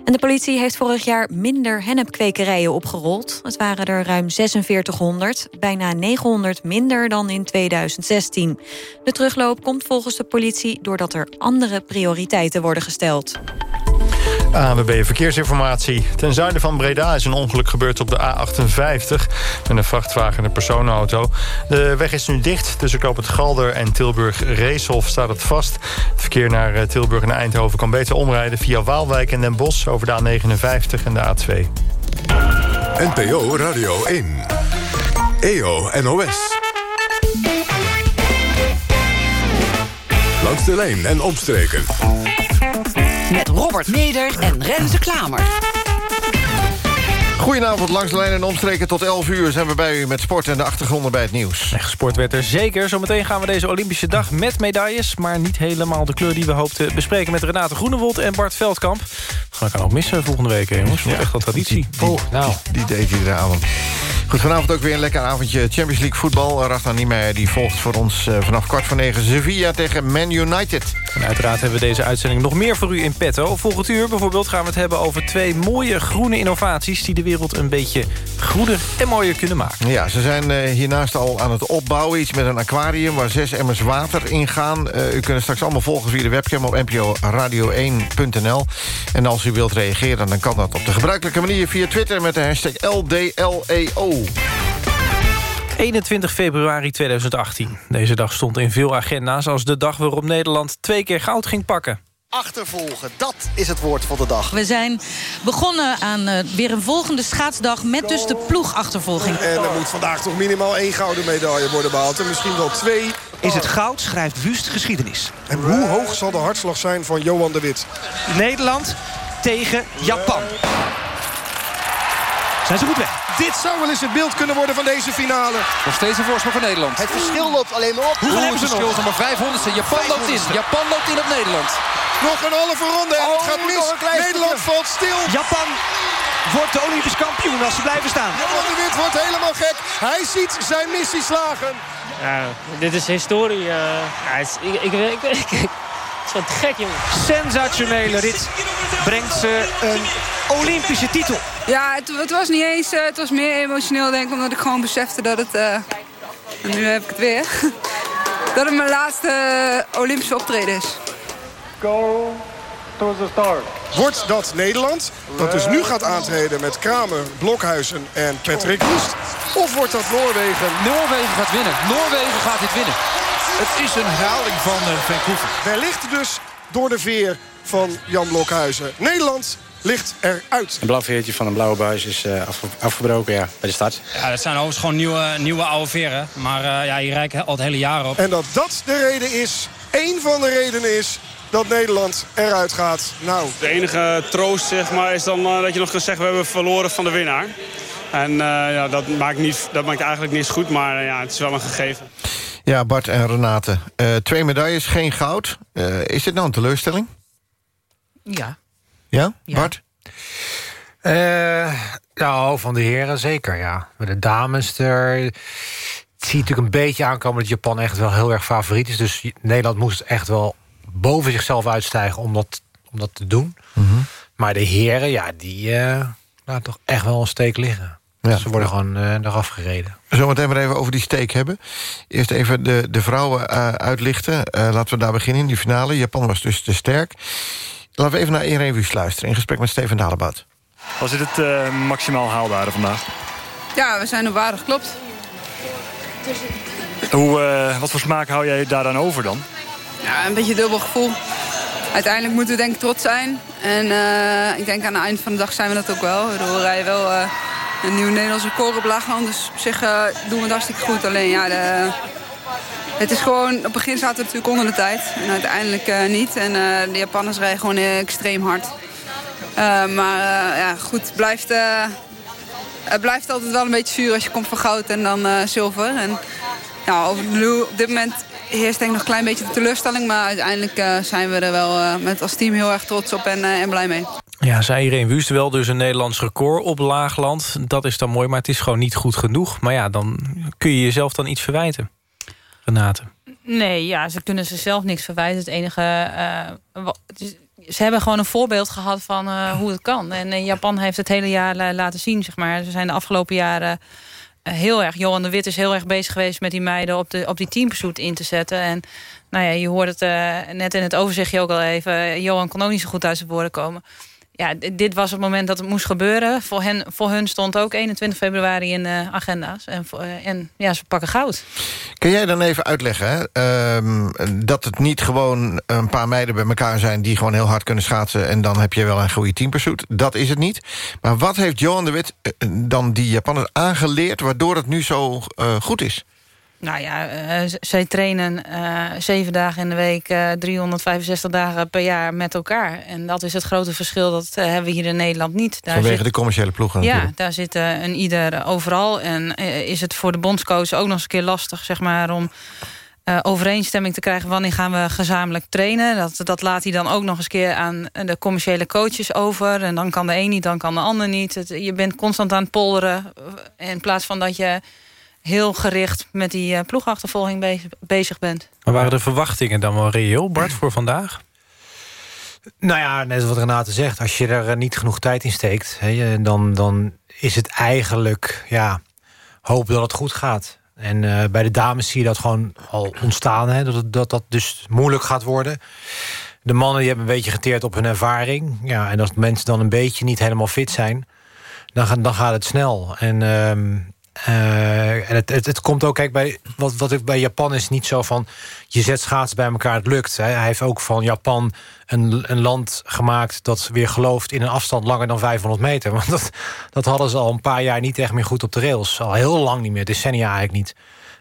En de politie heeft vorig jaar minder hennepkwekerijen opgerold. Het waren er ruim 4600, bijna 900 minder dan in 2016. De terugloop komt volgens de politie doordat er andere prioriteiten worden gesteld. ANWB Verkeersinformatie. Ten zuiden van Breda is een ongeluk gebeurd op de A58... met een vrachtwagen en een personenauto. De weg is nu dicht. Tussen Knoop Galder en Tilburg-Reeshof staat het vast. Het verkeer naar eh, Tilburg en Eindhoven kan beter omrijden... via Waalwijk en Den Bosch over de A59 en de A2. NPO Radio 1. EO NOS. Langs de lijn en omstreken. Met Robert Neder en Renze Klamer. Goedenavond, langs de lijn en omstreken tot 11 uur zijn we bij u met sport en de achtergronden bij het nieuws. Echt sport werd er zeker. Zometeen gaan we deze Olympische dag met medailles... maar niet helemaal de kleur die we hoopten bespreken... met Renate Groenewold en Bart Veldkamp. We gaan elkaar nog missen volgende week, jongens. Wordt echt wel traditie. Die, die, nou. die, die deed iedere avond. Goed, vanavond ook weer een lekker avondje Champions League voetbal. Rachtan Niemeyer die volgt voor ons uh, vanaf kwart voor negen Sevilla tegen Man United. En uiteraard hebben we deze uitzending nog meer voor u in petto. Volgend uur bijvoorbeeld gaan we het hebben over twee mooie groene innovaties... die de wereld een beetje groener en mooier kunnen maken. Ja, ze zijn uh, hiernaast al aan het opbouwen. Iets met een aquarium waar zes emmers water in gaan. Uh, u kunt straks allemaal volgen via de webcam op nporadio1.nl. En als u wilt reageren, dan kan dat op de gebruikelijke manier... via Twitter met de hashtag LDLEO. 21 februari 2018. Deze dag stond in veel agenda's als de dag waarop Nederland twee keer goud ging pakken. Achtervolgen, dat is het woord van de dag. We zijn begonnen aan uh, weer een volgende schaatsdag... met dus de ploegachtervolging. En er moet vandaag toch minimaal één gouden medaille worden behaald. En misschien wel twee. Is het goud, schrijft Wust geschiedenis. En hoe hoog zal de hartslag zijn van Johan de Wit? Nederland tegen Japan. Zijn ze goed weg? Dit zou wel eens het beeld kunnen worden van deze finale. Nog steeds een voorsprong voor Nederland. Het verschil loopt alleen maar op. Hoeveel hebben ze nog? maar 500 Japan loopt in. Japan loopt in op Nederland. Nog een halve ronde en oh, het gaat mis. Nederland valt stil. Japan wordt de Olympisch kampioen als ze blijven staan. Johan de Wit wordt helemaal gek. Hij ziet zijn missie slagen. Ja, dit is historie. Uh, ja, is, ik, ik, ik, is wat gek, jongen. Sensationele rit brengt ze een Olympische titel. Ja, het, het, was niet eens, uh, het was meer emotioneel denk ik, omdat ik gewoon besefte dat het, uh, en nu heb ik het weer, dat het mijn laatste uh, Olympische optreden is. Go to the start. Wordt dat Nederland, dat dus nu gaat aantreden met Kramer, Blokhuizen en Patrick Woest? Of wordt dat Noorwegen? Noorwegen gaat winnen. Noorwegen gaat dit winnen. Het is een herhaling van Vancouver. Wellicht dus door de veer van Jan Blokhuizen. Nederland ligt eruit. Een blauw veertje van een blauwe buis is uh, afgebroken ja, bij de start. Ja, dat zijn overigens gewoon nieuwe, nieuwe oude veren. Maar uh, ja, hier rijken al het hele jaar op. En dat dat de reden is, één van de redenen is dat Nederland eruit gaat. Nou. De enige troost zeg maar, is dan uh, dat je nog kan zeggen... we hebben verloren van de winnaar. En ja, dat, maakt niet, dat maakt eigenlijk niets goed, maar ja, het is wel een gegeven. Ja, Bart en Renate. twee medailles, geen goud. is dit nou een teleurstelling? Ja. Ja, Bart? Uh, nou, van de heren zeker, ja. Met de dames, er... het ziet natuurlijk een beetje aankomen... dat Japan echt wel heel erg favoriet is. Dus Nederland moest echt wel boven zichzelf uitstijgen om dat, om dat te doen. Mm -hmm. Maar de heren, ja, die uh, laten toch echt wel een steek liggen. Ze worden gewoon uh, eraf gereden. Zometeen maar even over die steek hebben. Eerst even de, de vrouwen uh, uitlichten. Uh, laten we daar beginnen in die finale. Japan was dus te sterk. Laten we even naar Irene Wust luisteren... in gesprek met Steven Dalebout. Was dit het maximaal haalbare vandaag? Ja, we zijn op waardig, klopt. Hoe, wat voor smaak hou jij daar dan over dan? Ja, een beetje dubbel gevoel. Uiteindelijk moeten we denk ik trots zijn. En uh, ik denk aan het eind van de dag zijn we dat ook wel. We rijden wel uh, een nieuw Nederlands record op. Dus op zich uh, doen we het hartstikke goed. Alleen ja, het is gewoon... Op het begin zaten we natuurlijk onder de tijd. En uiteindelijk niet. En de Japanners rijden gewoon extreem hard. maar ja, goed, blijft... het blijft altijd wel een beetje zuur als je komt van goud en dan zilver. En ja, op dit moment heerst denk ik nog een klein beetje de teleurstelling. Maar uiteindelijk zijn we er wel met als team heel erg trots op en, en blij mee. Ja, zei Irene Wust wel dus een Nederlands record op Laagland. Dat is dan mooi, maar het is gewoon niet goed genoeg. Maar ja, dan kun je jezelf dan iets verwijten. Renate. Nee, ja, ze kunnen zichzelf niks verwijten. Het enige... ze hebben gewoon een voorbeeld gehad van hoe het kan. En Japan heeft het hele jaar laten zien, zeg maar. Ze zijn de afgelopen jaren heel erg... Johan de Wit is heel erg bezig geweest met die meiden op, de, op die teampursuit in te zetten. En nou ja, je hoort het uh, net in het overzichtje ook al even. Johan kon ook niet zo goed uit zijn woorden komen ja, dit was het moment dat het moest gebeuren. Voor, hen, voor hun stond ook 21 februari in de agenda's. En, uh, en ja, ze pakken goud. Kun jij dan even uitleggen hè? Uh, dat het niet gewoon een paar meiden bij elkaar zijn... die gewoon heel hard kunnen schaatsen... en dan heb je wel een goede teampursuit. Dat is het niet. Maar wat heeft Johan de Wit uh, dan die Japanners aangeleerd... waardoor het nu zo uh, goed is? Nou ja, uh, zij trainen uh, zeven dagen in de week, uh, 365 dagen per jaar met elkaar. En dat is het grote verschil, dat hebben we hier in Nederland niet. Daar Vanwege zit, de commerciële ploegen Ja, natuurlijk. daar zit een ieder overal. En is het voor de bondscoach ook nog eens een keer lastig, zeg maar, om... overeenstemming te krijgen wanneer gaan we gezamenlijk trainen. Dat, dat laat hij dan ook nog eens keer aan de commerciële coaches over. En dan kan de een niet, dan kan de ander niet. Het, je bent constant aan het polderen. In plaats van dat je heel gericht met die uh, ploegachtervolging bezig, bezig bent. Maar waren de verwachtingen dan wel reëel, Bart, voor vandaag? Nou ja, net wat Renate zegt. Als je er niet genoeg tijd in steekt... Hè, dan, dan is het eigenlijk ja, hoop dat het goed gaat. En uh, bij de dames zie je dat gewoon al ontstaan. Hè, dat, dat dat dus moeilijk gaat worden. De mannen die hebben een beetje geteerd op hun ervaring. Ja, en als mensen dan een beetje niet helemaal fit zijn... dan, dan gaat het snel. En... Uh, het, het, het, komt ook, kijk, bij, wat, wat ik bij Japan is niet zo van... je zet schaatsen bij elkaar, het lukt. Hè. Hij heeft ook van Japan een, een land gemaakt... dat weer gelooft in een afstand langer dan 500 meter. Want dat, dat hadden ze al een paar jaar niet echt meer goed op de rails. Al heel lang niet meer, decennia eigenlijk niet.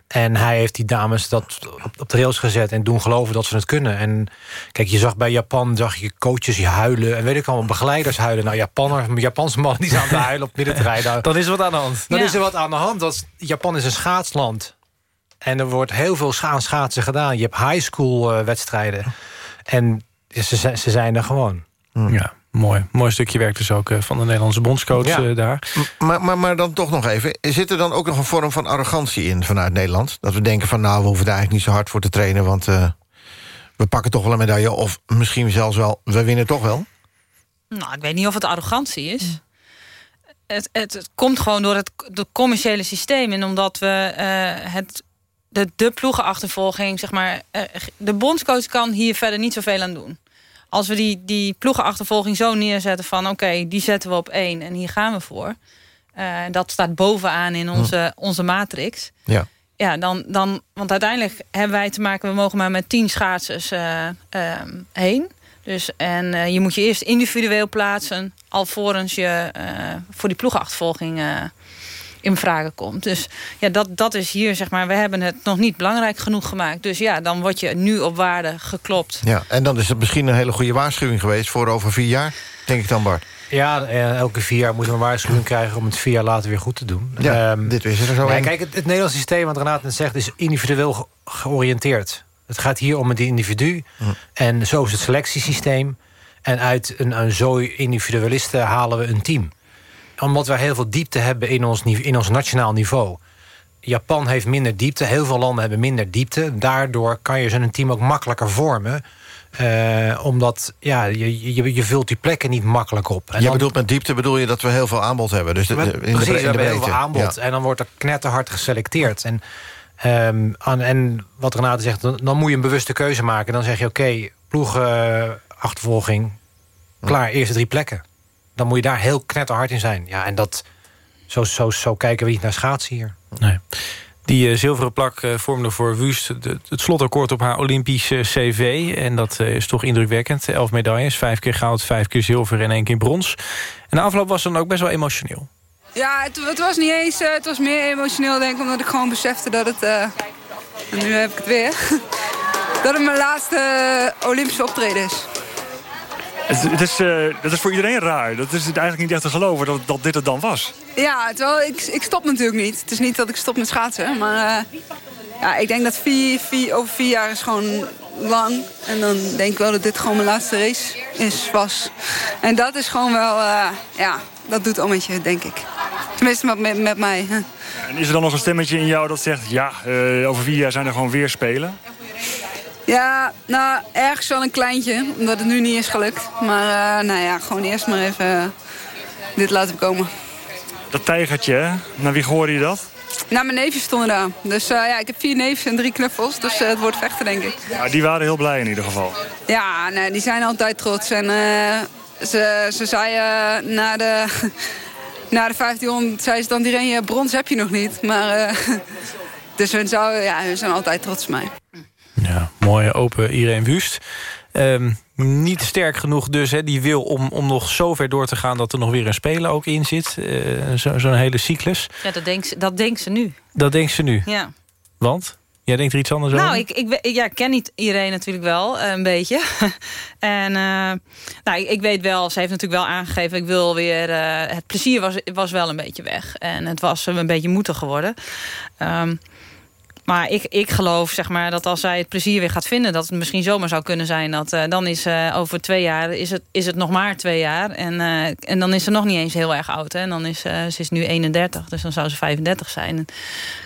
En hij heeft die dames dat op de rails gezet en doen geloven dat ze het kunnen. En kijk, je zag bij Japan, zag je coaches huilen... en weet ik allemaal, begeleiders huilen. Nou, Japaner, Japanse mannen die staan te huilen op middenterrein. Nou, dan is er wat aan de hand. Dan ja. is er wat aan de hand. Dat Japan is een schaatsland. En er wordt heel veel scha schaatsen gedaan. Je hebt high school uh, wedstrijden. En ze, ze zijn er gewoon. Ja. Mooi. Mooi stukje werk dus ook van de Nederlandse bondscoach ja. daar. Maar, maar, maar dan toch nog even. Zit er dan ook nog een vorm van arrogantie in vanuit Nederland? Dat we denken van nou, we hoeven daar eigenlijk niet zo hard voor te trainen... want uh, we pakken toch wel een medaille. Of misschien zelfs wel, we winnen toch wel? Nou, ik weet niet of het arrogantie is. Hm. Het, het, het, komt gewoon door het de commerciële systeem. En omdat we uh, het, de, de ploegenachtervolging, zeg maar... Uh, de bondscoach kan hier verder niet zoveel aan doen als we die, die ploegenachtervolging zo neerzetten van... oké, okay, die zetten we op één en hier gaan we voor. Uh, dat staat bovenaan in onze, hm. onze matrix. Ja. Ja, dan, dan, want uiteindelijk hebben wij te maken... we mogen maar met tien schaatsers uh, uh, heen. Dus, en uh, je moet je eerst individueel plaatsen... alvorens je voor die ploegenachtervolging in vragen komt. Dus ja, dat, dat is hier, zeg maar, we hebben het nog niet belangrijk genoeg gemaakt. Dus ja, dan word je nu op waarde geklopt. Ja, en dan is het misschien een hele goede waarschuwing geweest... voor over vier jaar, denk ik dan, Bart. Ja, elke vier jaar moeten we een waarschuwing krijgen... om het vier jaar later weer goed te doen. Ja, um, dit is er zo nee, Kijk, het, het Nederlands systeem, wat Renate net zegt... is individueel ge georiënteerd. Het gaat hier om het individu. Hm. En zo is het selectiesysteem. En uit een, een zooi individualisten halen we een team omdat we heel veel diepte hebben in ons, in ons nationaal niveau. Japan heeft minder diepte, heel veel landen hebben minder diepte. Daardoor kan je zo'n team ook makkelijker vormen. Eh, omdat ja, je, je, je vult die plekken niet makkelijk op. En Jij bedoelt met diepte bedoel je dat we heel veel aanbod hebben. Dus de, de- in de, Precies, we in de hebben heel veel aanbod. Ja. En dan wordt er knetterhard geselecteerd. En, ehm, en wat Renate zegt, dan, dan moet je een bewuste keuze maken. Dan zeg je, oké, ploegenachtervolging, klaar, eerste drie plekken. Dan moet je daar heel knetterhard in zijn. Ja, en dat, zo, zo, zo kijken we niet naar schaatsen hier. Nee. Die eh, zilveren plak eh, vormde voor Wust de- het slotakkoord op haar Olympische cv. En dat eh, is toch indrukwekkend. Elf medailles, vijf keer goud, vijf keer zilver en één keer brons. En de afloop was dan ook best wel emotioneel. Ja, het, het was niet eens... eh, het was meer emotioneel, denk ik, omdat ik gewoon besefte dat het... eh, en nu heb ik het weer. dat het mijn laatste Olympische optreden is. Het, het is, eh, dat is voor iedereen raar. Dat is eigenlijk niet echt te geloven dat, dat dit het dan was. Ja, terwijl ik, ik stop natuurlijk niet. Het is niet dat ik stop met schaatsen, maar... eh, ja, ik denk dat vier, vier, over vier jaar is gewoon lang. En dan denk ik wel dat dit gewoon mijn laatste race is, was. En dat is gewoon wel... eh, ja, dat doet al met je, denk ik. Tenminste met, met, met mij. En is er dan nog een stemmetje in jou dat zegt... ja, over vier jaar zijn er gewoon weer spelen? Ja, nou, ergens wel een kleintje, omdat het nu niet is gelukt. Maar eh, nou ja, gewoon eerst maar even eh, dit laten komen. Dat tijgertje, hè? naar wie hoorde je dat? Nou, mijn neefjes stonden daar. Dus eh, ja, ik heb vier neefjes en drie knuffels. Dus het wordt vechten, denk ik. Ja, die waren heel blij in ieder geval. Ja, nee, die zijn altijd trots. En ze, ze zeiden na de, na de 1500, zei ze dan iedereen, brons heb je nog niet. Maar, dus hun, zou, ja, hun zijn altijd trots op mij. Mooie open Irene Wust. Ehm, niet sterk genoeg dus, hè, die wil om, om nog zo ver door te gaan... dat er nog weer een speler ook in zit. Zo- Zo'n hele cyclus. Ja, dat denkt ze, dat denkt ze nu. Dat denkt ze nu. Ja. Want? Jij denkt er iets anders over? Nou, ik, ik, ja, ik ken niet iedereen natuurlijk wel, een beetje. en nou, ik, ik weet wel, ze heeft natuurlijk wel aangegeven... ik wil weer... eh, het plezier was, was wel een beetje weg. En het was een beetje moeten geworden. Ehm, maar ik, ik geloof zeg maar, dat als zij het plezier weer gaat vinden... dat het misschien zomaar zou kunnen zijn... dat eh, dan is eh, over twee jaar is het, is het nog maar twee jaar. En, eh, en dan is ze nog niet eens heel erg oud. Hè? En dan is ze is nu 31, dus dan zou ze 35 zijn. En,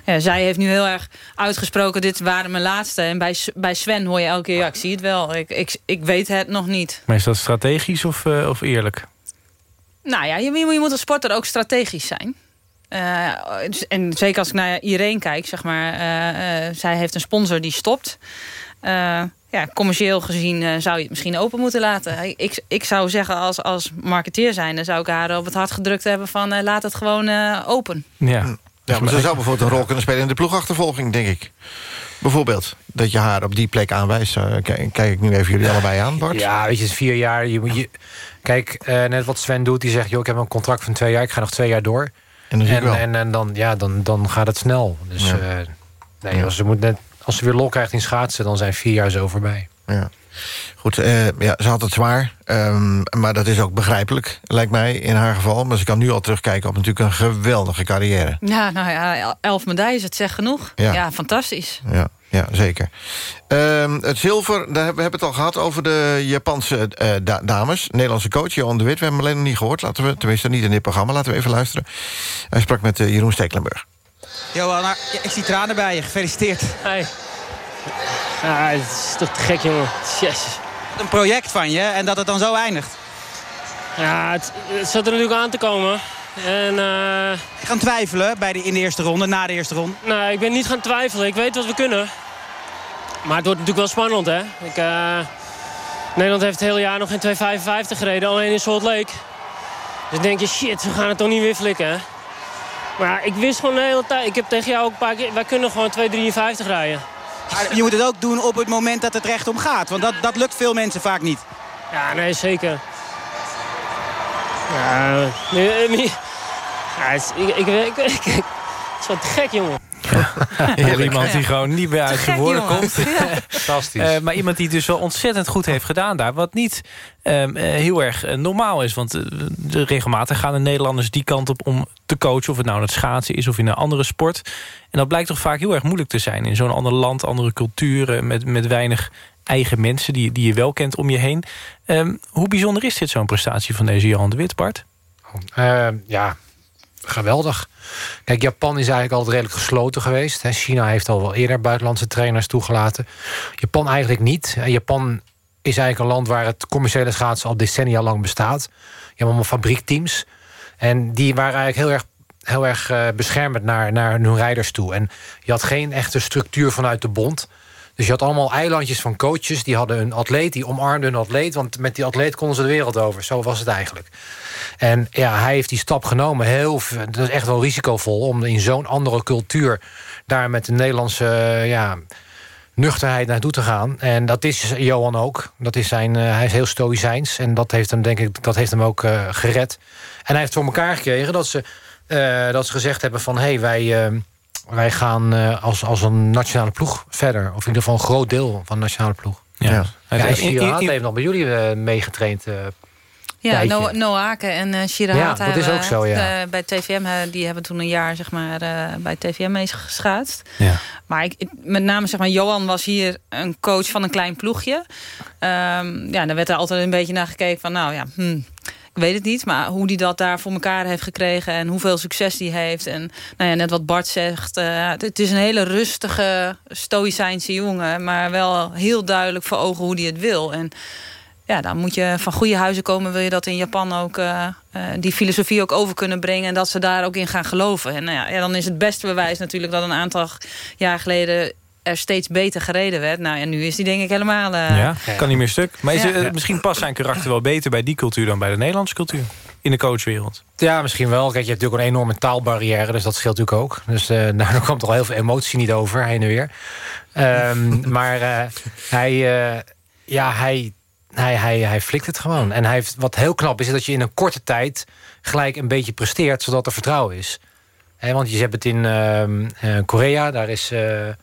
ja, zij heeft nu heel erg uitgesproken... dit waren mijn laatste. En bij, bij Sven hoor je elke keer... ja, ik zie het wel, ik, ik, ik weet het nog niet. Maar is dat strategisch of, of eerlijk? Nou ja, je, je moet als sporter ook strategisch zijn. Eh, dus- en zeker als ik naar Irene kijk, zeg maar, eh, eh, zij heeft een sponsor die stopt. Eh, ja, commercieel gezien zou je het misschien open moeten laten. Ik, ik zou zeggen, als, als marketeer zijnde, zou ik haar op het hart gedrukt hebben van laat het gewoon open. Ja. Ja, maar ze zou bijvoorbeeld een rol kunnen spelen in de ploegachtervolging, denk ik. Bijvoorbeeld, dat je haar op die plek aanwijst. Kijk, kijk ik nu even jullie allebei aan, Bart. Ja, weet je, het is vier jaar. Je, kijk, eh, net wat Sven doet, die zegt... joh, ik heb een contract van twee jaar, ik ga nog twee jaar door. En, en, wel. en, en dan, ja, dan, dan gaat het snel. Dus Ja. eh, nee, Ja. als, ze moet net, als ze weer lol krijgt in schaatsen... dan zijn vier jaar zo voorbij. Ja. Goed, eh, ja, ze had het zwaar. ehm, maar dat is ook begrijpelijk, lijkt mij, in haar geval. Maar ze kan nu al terugkijken op natuurlijk een geweldige carrière. Ja, nou ja, elf medailles, het zegt genoeg. Ja. Ja, fantastisch. Ja, ja zeker. Ehm, het zilver, daar hebben we hebben het al gehad over de Japanse eh, da- dames. Nederlandse coach, Johan de Wit. We hebben hem alleen nog niet gehoord. Laten we, tenminste, niet in dit programma. Laten we even luisteren. Hij sprak met eh, Jeroen Stekelenburg. Johan, nou, ja, ik zie tranen bij je. Gefeliciteerd. Hey. Ja, het is toch te gek, jongen. Jezus. Een project van je en dat het dan zo eindigt. Ja, het, het zat er natuurlijk aan te komen. En, eh Je gaan twijfelen bij de, in de eerste ronde, na de eerste ronde. nou, ik ben niet gaan twijfelen. Ik weet wat we kunnen. Maar het wordt natuurlijk wel spannend, hè. Ik, eh, Nederland heeft het hele jaar nog geen 2,55 gereden. Alleen in Salt Lake. Dus denk je, shit, we gaan het toch niet weer flikken, hè. Maar ja, ik wist gewoon de hele tijd... Ik heb tegen jou ook een paar keer... Wij kunnen gewoon 2,53 rijden. Maar je moet het ook doen op het moment dat het recht om gaat. Want dat, dat lukt veel mensen vaak niet. Ja, nee, zeker. Ja, nu, nu- ja, het is- ik, ik, ik, ik- het is wat gek, jongen. Iemand die gewoon niet meer uit zijn woorden komt. Fantastisch. Eh, maar iemand die dus wel ontzettend goed heeft gedaan daar. Wat niet ehm, eh, heel erg eh, normaal is. Want eh, de regelmatig gaan de Nederlanders die kant op om te coachen. Of het nou in het schaatsen is of in een andere sport. En dat blijkt toch vaak heel erg moeilijk te zijn. In zo'n ander land, andere culturen. Met, met weinig eigen mensen die, die je wel kent om je heen. Ehm, hoe bijzonder is dit zo'n prestatie van deze Johan de Wit, Bart? Eh, ja, geweldig. Kijk, Japan is eigenlijk altijd redelijk gesloten geweest. China heeft al wel eerder buitenlandse trainers toegelaten. Japan eigenlijk niet. Japan is eigenlijk een land waar het commerciële schaatsen al decennia lang bestaat. Je hebt allemaal fabriekteams. En die waren eigenlijk heel erg, heel erg eh, beschermend naar, naar hun rijders toe. En je had geen echte structuur vanuit de bond. Dus je had allemaal eilandjes van coaches. Die hadden een atleet, die omarmde een atleet. Want met die atleet konden ze de wereld over. Zo was het eigenlijk. En ja, hij heeft die stap genomen. Heel, dat is echt wel risicovol om in zo'n andere cultuur... daar met de Nederlandse eh, ja, nuchterheid naartoe te gaan. En dat is Johan ook. Dat is zijn, eh, hij is heel stoïcijns. En dat heeft hem, denk ik, dat heeft hem ook eh, gered. En hij heeft voor elkaar gekregen dat ze, dat ze gezegd hebben van... hé, hey, wij, wij gaan eh, als, als een nationale ploeg verder. Of in ieder geval een groot deel van de nationale ploeg. Ja. Ja, Hij ja, heeft- nog bij jullie eh, meegetraind. eh, Ja, tijdje. Noah no Aken en uh, Shira Ja, dat is ook zo, ja. bij TVM, die hebben toen een jaar zeg maar, eh, bij TVM mee geschaatst. Ja. Maar ik, ik- met name zeg maar, Johan was hier een coach van een klein ploegje. Ehm, ja, dan werd er altijd een beetje naar gekeken van... nou ja, hm, ik weet het niet, maar hoe hij dat daar voor elkaar heeft gekregen... en hoeveel succes die heeft. En nou ja, net wat Bart zegt, eh, het, is een hele rustige, stoïcijnse jongen... maar wel heel duidelijk voor ogen hoe hij het wil. En ja, dan moet je van goede huizen komen... wil je dat in Japan ook eh, eh, die filosofie ook over kunnen brengen... en dat ze daar ook in gaan geloven. En nou ja, ja, dan is het beste bewijs natuurlijk dat een aantal jaar geleden... er steeds beter gereden werd. Nou ja, nu is die denk ik helemaal... eh, ja, kan niet meer stuk. Maar is, Ja. misschien past zijn karakter wel beter bij die cultuur... dan bij de Nederlandse cultuur. In de coachwereld. Ja, misschien wel. Kijk, je hebt natuurlijk een enorme taalbarrière, dus dat scheelt natuurlijk ook. Dus eh nou, daar komt toch heel veel emotie niet over, heen en weer. Ehm, maar eh, hij, eh, ja, hij, hij, hij, hij flikt het gewoon. En hij heeft, wat heel knap is, is dat je in een korte tijd gelijk een beetje presteert, zodat er vertrouwen is. Hè, want je hebt het in ehm, eh, Korea, daar is eh,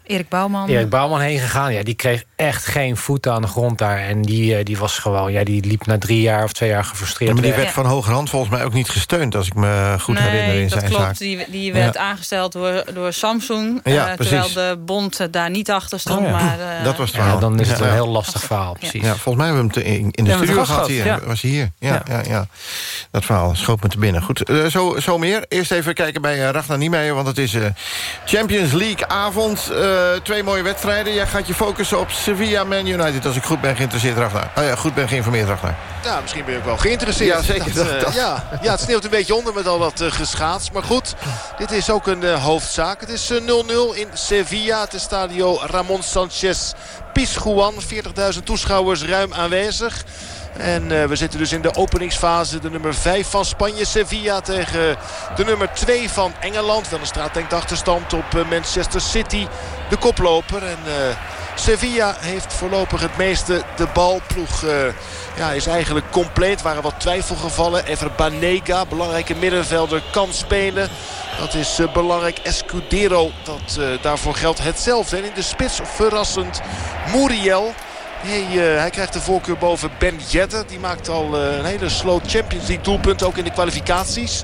Erik Bouwman. Erik Bouwman heen gegaan. Ja, die kreeg echt geen voet aan de grond daar. En die, eh, die was gewoon, ja, die liep na drie jaar of twee jaar gefrustreerd. Maar die werd van hogerhand volgens mij ook niet gesteund... als ik me goed herinner in Nee, zijn dat klopt. zaak. Die, die werd Ja. aangesteld door, door Samsung. Eh, terwijl de bond daar niet achter stond. Oh ja. maar, eh, dat was het verhaal. dan is het een heel lastig verhaal, precies. Ja, volgens mij hebben we hem te- in, in de studio gehad hier. ja. Was hij hier? Ja, ja. Ja, Dat verhaal schoot me te binnen. Goed, eh, zo, zo meer. Eerst even kijken bij uh, Ragnar Niemeyer, want het is eh, Champions League avond. Eh, twee mooie wedstrijden. Jij gaat je focussen op Sevilla Man United. Als ik goed ben geïnteresseerd, Ragnar. Oh ja, goed ben geïnformeerd, Ragnar. Ja, misschien ben je ook wel geïnteresseerd. Ja, zeker. Dat, Dat- eh, dat- Ja, ja, het sneeuwt een beetje onder met al dat eh, geschaats. Maar goed, dit is ook een hoofdzaak. Het is eh, 0-0 in Sevilla. Het is stadio Ramon Sanchez Pizjuan. 40.000 toeschouwers ruim aanwezig. En eh, we zitten dus in de openingsfase. De nummer 5 van Spanje, Sevilla tegen de nummer 2 van Engeland. Wel een straatdenkt achterstand op eh, Manchester City. De koploper. En eh, Sevilla heeft voorlopig het meeste de bal. Ploeg ja, is eigenlijk compleet. Waren wat twijfelgevallen. Ever Banega, belangrijke middenvelder, kan spelen. Dat is belangrijk. Escudero, dat, daarvoor geldt hetzelfde. En in de spits verrassend Muriel. Hij, eh, hij krijgt de voorkeur boven Ben Yedder. Die maakt al eh, een hele slow Champions League doelpunt. Ook in de kwalificaties.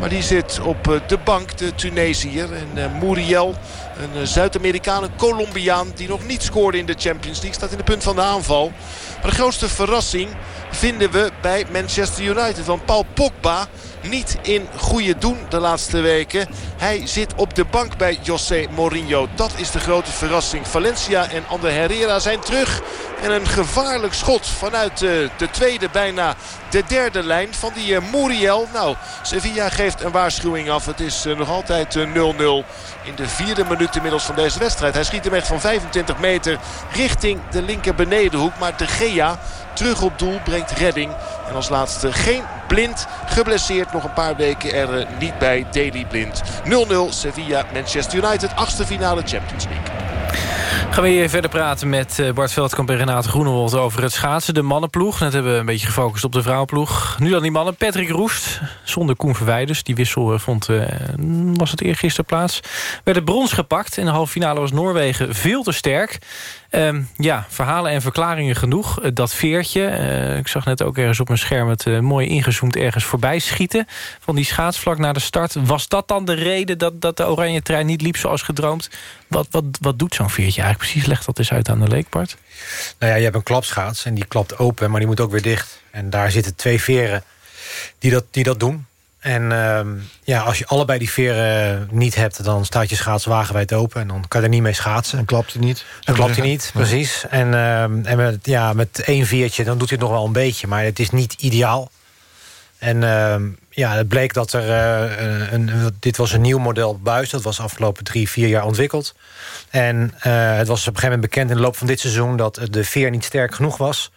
Maar die zit op eh, de bank, de Tunesiër. En Muriel, een Zuid-Amerikaan, een Colombiaan... die nog niet scoorde in de Champions League. Staat in de punt van de aanval. Maar de grootste verrassing vinden we bij Manchester United. Want Paul Pogba niet in goede doen de laatste weken. Hij zit op de bank bij José Mourinho. Dat is de grote verrassing. Valencia en Ander Herrera zijn terug. En een gevaarlijk schot vanuit eh, de tweede, bijna de derde lijn van die eh, Muriel. Nou, Sevilla geeft een waarschuwing af. Het is eh, nog altijd eh, 0-0 in de vierde minuut inmiddels van deze wedstrijd. Hij schiet hem echt van 25 meter richting de linker benedenhoek. Maar De Gea terug op doel brengt redding. En als laatste geen blind. Geblesseerd nog een paar weken er eh, niet bij. Daily blind. 0-0 Sevilla Manchester United. Achtste finale Champions League. Gaan we hier verder praten met eh, Bart Veldkamp en Renate Groenewold over het schaatsen. De mannenploeg. Net hebben we een beetje gefocust op de vrouwenploeg. Nu dan die mannen. Patrick Roest zonder Koen Verwijders. Die wissel eh, vond, eh, was het eergisteren plaats. Werd het brons gepakt. In de halve finale was Noorwegen veel te sterk. Ehm, ja, verhalen en verklaringen genoeg. Eh, dat veertje, ik zag net ook ergens op mijn scherm... het eh, mooi ingezoomd ergens voorbij schieten... van die schaatsvlak naar de start. Was dat dan de reden dat, dat de oranje trein niet liep zoals gedroomd? Wat, wat, wat doet zo'n veertje eigenlijk precies? Leg dat eens uit aan de leekpart. Nou ja, je hebt een klapschaats en die klapt open, maar die moet ook weer dicht. En daar zitten twee veren die dat, die dat doen. En ehm, ja, als je allebei die veren niet hebt... dan staat je schaats wagenwijd open. En dan kan je er niet mee schaatsen. Dan klapt hij niet. Dan klopt hij niet, precies. En, ehm, en met, ja, met één veertje, dan doet hij het nog wel een beetje. Maar het is niet ideaal. En ehm, ja, het bleek dat er... eh, een, een- dit was een nieuw model buis. Dat was afgelopen drie, vier jaar ontwikkeld. En eh, het was op een gegeven moment bekend in de loop van dit seizoen... dat de veer niet sterk genoeg was.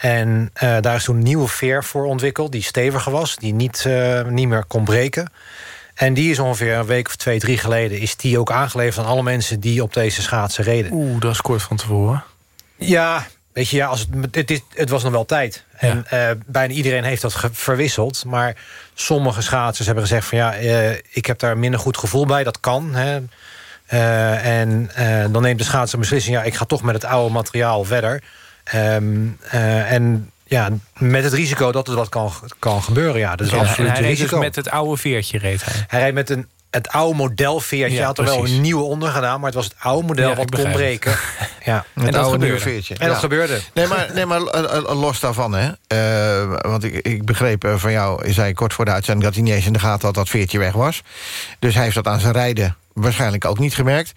En eh, daar is toen een nieuwe veer voor ontwikkeld... die steviger was, die niet, eh, niet meer kon breken. En die is ongeveer een week of twee, drie geleden... is die ook aangeleverd aan alle mensen die op deze schaatsen reden. Oeh, dat is kort van tevoren. Ja, weet je, ja, als het, het, is, het was nog wel tijd. En eh, bijna iedereen heeft dat verwisseld. Maar sommige schaatsers hebben gezegd van... ja, ik heb daar minder goed gevoel bij, dat kan. Hè. En dan neemt de schaatser een beslissing... ja, ik ga toch met het oude materiaal verder. Ehm, eh, en ja, met het risico dat er wat kan, kan gebeuren. Ja, dat is Ja, en absoluut hij reed dus risico. met het oude veertje reed hij. Hij rijdt met een, het oude modelveertje. Ja, Hij had er wel een nieuwe onder gedaan... maar het was het oude model Ja, wat kon breken. Ja. Het oude nieuwe veertje. En dat gebeurde. Nee, maar, nee, maar eh, eh, los daarvan, hè. Eh, want ik, ik begreep eh, van jou, je zei kort voor de uitzending... dat hij niet eens in de gaten had dat veertje weg was. Dus hij heeft dat aan zijn rijden waarschijnlijk ook niet gemerkt.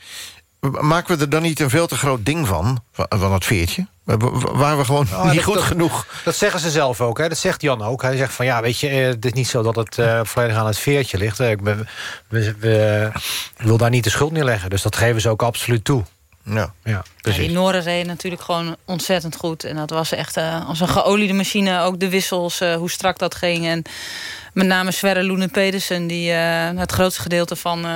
Maken we er dan niet een veel te groot ding van, van, dat veertje? Wa- wa- Waren we gewoon Oh, niet dat- goed dat- genoeg? Dat zeggen ze zelf ook. Hè? Dat zegt Jan ook. Hij zegt van ja, weet je, eh, het is niet zo dat het eh, volledig aan het veertje ligt. Eh, Ik ben, we, we- wil daar niet de schuld neerleggen. Dus dat geven ze ook absoluut toe. Ja, ja Ja, die Noren reden natuurlijk gewoon ontzettend goed. En dat was echt eh, als een geoliede machine. Ook de wissels, eh, hoe strak dat ging. En met name Sverre Loenen Pedersen... die eh, het grootste gedeelte van, eh,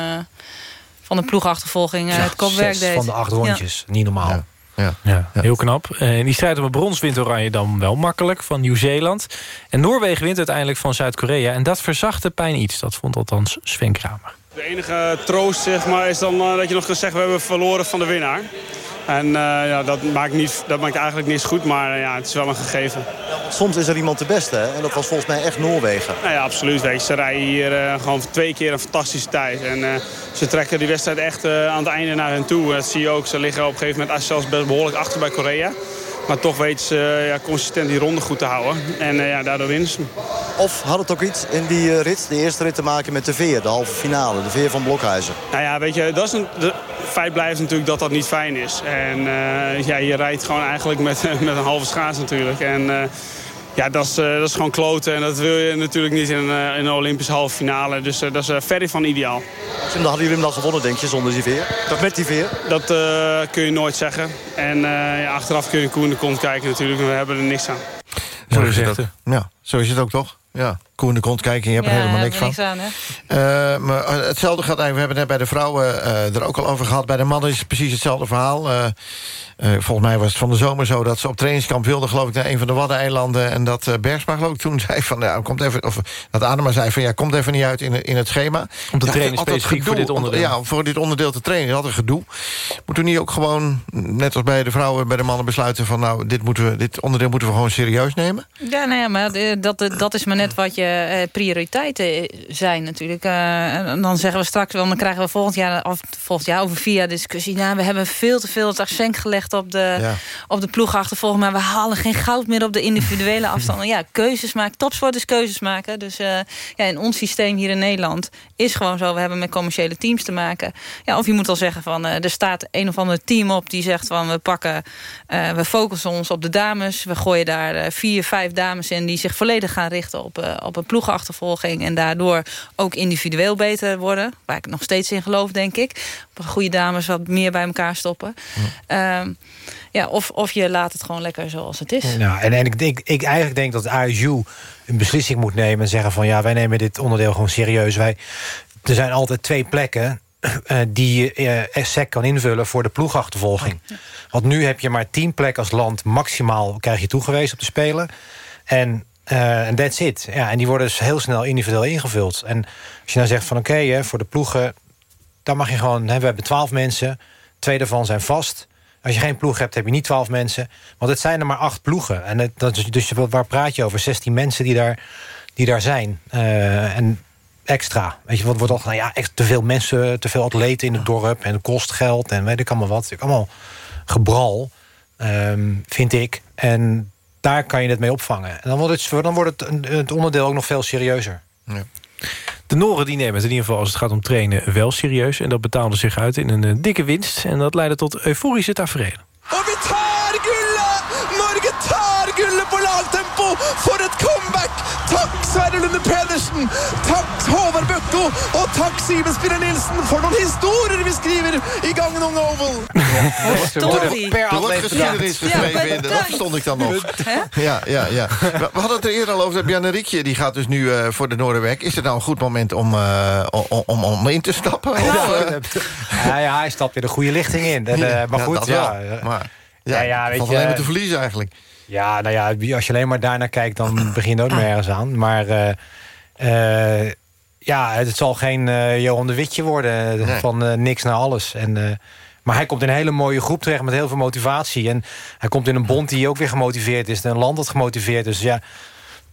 van de ploegachtervolging... eh, het kopwerk deed. van de acht Ja. rondjes. Niet normaal. Ja. Ja, heel knap. Eh, die strijd om het brons wint Oranje dan wel makkelijk van Nieuw-Zeeland. En Noorwegen wint uiteindelijk van Zuid-Korea. En dat verzacht de pijn iets. Dat vond althans Sven Kramer. De enige troost zeg maar, is dan eh, dat je nog kan zeggen... we hebben verloren van de winnaar. En eh, ja, dat, maakt niet, dat maakt eigenlijk niets goed, maar eh, ja, het is wel een gegeven. Soms is er iemand de beste, hè? En dat was volgens mij echt Noorwegen. Nou ja, absoluut. Weet je. Ze rijden hier gewoon twee keer een fantastische tijd. En ze trekken die wedstrijd echt aan het einde naar hen toe. Dat zie je ook. Ze liggen op een gegeven moment zelfs best behoorlijk achter bij Korea. Maar toch weten ze eh, ja, consistent die ronde goed te houden. En eh, ja, daardoor winnen ze. Of had het ook iets in die eh, rit, de eerste rit te maken met de veer, de halve finale, de veer van Blokhuizen? Nou ja, weet je, dat is een, de, feit blijft natuurlijk dat dat niet fijn is. En ja, je rijdt gewoon eigenlijk met, met een halve schaats natuurlijk. En ja, dat is, eh, dat is gewoon kloten. En dat wil je natuurlijk niet in, een, eh, in een Olympische halve finale. Dus eh, dat is verre van ideaal. Hadden jullie hem dan gewonnen, denk je, zonder die veer? Dat met die veer? Dat eh, kun je nooit zeggen. En eh, ja, achteraf kun je Koen de kont kijken natuurlijk. We hebben er niks aan. Zo is, het ook. ja, zo is het ook toch? Ja, Koen de kont kijken, je hebt er helemaal niks van. niks aan, hè? Eh, maar eh, hetzelfde gaat eigenlijk, we hebben het net bij de vrouwen eh, er ook al over gehad. Bij de mannen is het precies hetzelfde verhaal. Eh, eh, volgens mij was het van de zomer zo dat ze op trainingskamp wilden... geloof ik, naar een van de Waddeneilanden. En dat Bergsma geloof ik toen zei van... Ja, komt even, of dat Adema zei van ja, komt even niet uit in, in het schema. Om te Ja, trainen specifiek voor dit om- onderdeel. Ja, voor dit onderdeel te trainen. Dat is gedoe. Moeten we niet ook gewoon, net als bij de vrouwen... bij de mannen besluiten van nou, dit, moeten we, dit onderdeel moeten we gewoon serieus nemen? Ja, nou ja, maar dat, dat is maar net wat je eh, prioriteiten eh, zijn natuurlijk. Eh, en dan zeggen we straks wel, dan krijgen we volgend jaar, of volgend jaar over vier jaar discussie. Nou, we hebben veel te veel het accent gelegd op de, Ja. op de ploegachtervolging, maar we halen geen goud meer op de individuele afstanden. Ja, keuzes maken, topsporters keuzes maken. Dus ja, in ons systeem hier in Nederland is gewoon zo. We hebben met commerciële teams te maken. Ja, of je moet al zeggen van, er staat een of ander team op die zegt van, we pakken, we focussen ons op de dames. We gooien daar vier, vijf dames in die zich volledig gaan richten op, op een ploegachtervolging. En daardoor ook individueel beter worden. Waar ik nog steeds in geloof, denk ik. Goede dames wat meer bij elkaar stoppen. Ehm, ja, of, of je laat het gewoon lekker zoals het is. Nou, en, en ik, denk, ik eigenlijk denk dat ASU een beslissing moet nemen... en zeggen van ja, wij nemen dit onderdeel gewoon serieus. Wij, er zijn altijd twee plekken eh, die eh SEC kan invullen voor de ploegachtervolging. Want nu heb je maar tien plekken als land maximaal krijg je toegewezen op de Spelen. En eh, en that's it. Ja, en die worden dus heel snel individueel ingevuld. En als je nou zegt van oké, voor de ploegen... dan mag je gewoon... Hè, we hebben twaalf mensen, twee daarvan zijn vast... Als je geen ploeg hebt, heb je niet twaalf mensen. Want het zijn er maar acht ploegen. En dat is, dus waar praat je over? 16 mensen die daar, die daar zijn. Eh, en extra. Weet je, wat wordt al nou ja, echt te veel mensen, te veel atleten in het dorp... en het kost geld en weet ik allemaal wat. Allemaal gebral, ehm, vind ik. En daar kan je het mee opvangen. En dan wordt het, dan wordt het, het onderdeel ook nog veel serieuzer. Ja. De Noren die nemen het in ieder geval als het gaat om trainen wel serieus. En dat betaalde zich uit in een eh, dikke winst. En dat leidde tot euforische tafereelen. For et comeback! Takk Sverre Lunde Pedersen! Takk Håvard Bøkko! Og takk Simen Spinner Nilsen for noen historier vi skriver i Gangen Unge Oval! Geschiedenis geschreven in, dat verstond ik dan nog. Ja, ja, ja. We hadden het er eerder al over, Bjarne Riekje, die gaat dus nu eh, voor de Noorderweg. Is het nou een goed moment om, eh, om, om, om in te stappen? Of, eh? Ja, ja, hij stapt weer de goede lichting in. En, eh, maar goed, dat ja. Maar ja, ja, weet je, alleen maar te verliezen eigenlijk. Ja, nou ja, als je alleen maar daarnaar kijkt, dan begin je ook meer ergens aan. Maar eh, eh, ja, het zal geen eh, Johan de Witje worden van niks naar alles. En, maar hij komt in een hele mooie groep terecht met heel veel motivatie. En hij komt in een bond die ook weer gemotiveerd is. Een land dat gemotiveerd is. Dus ja,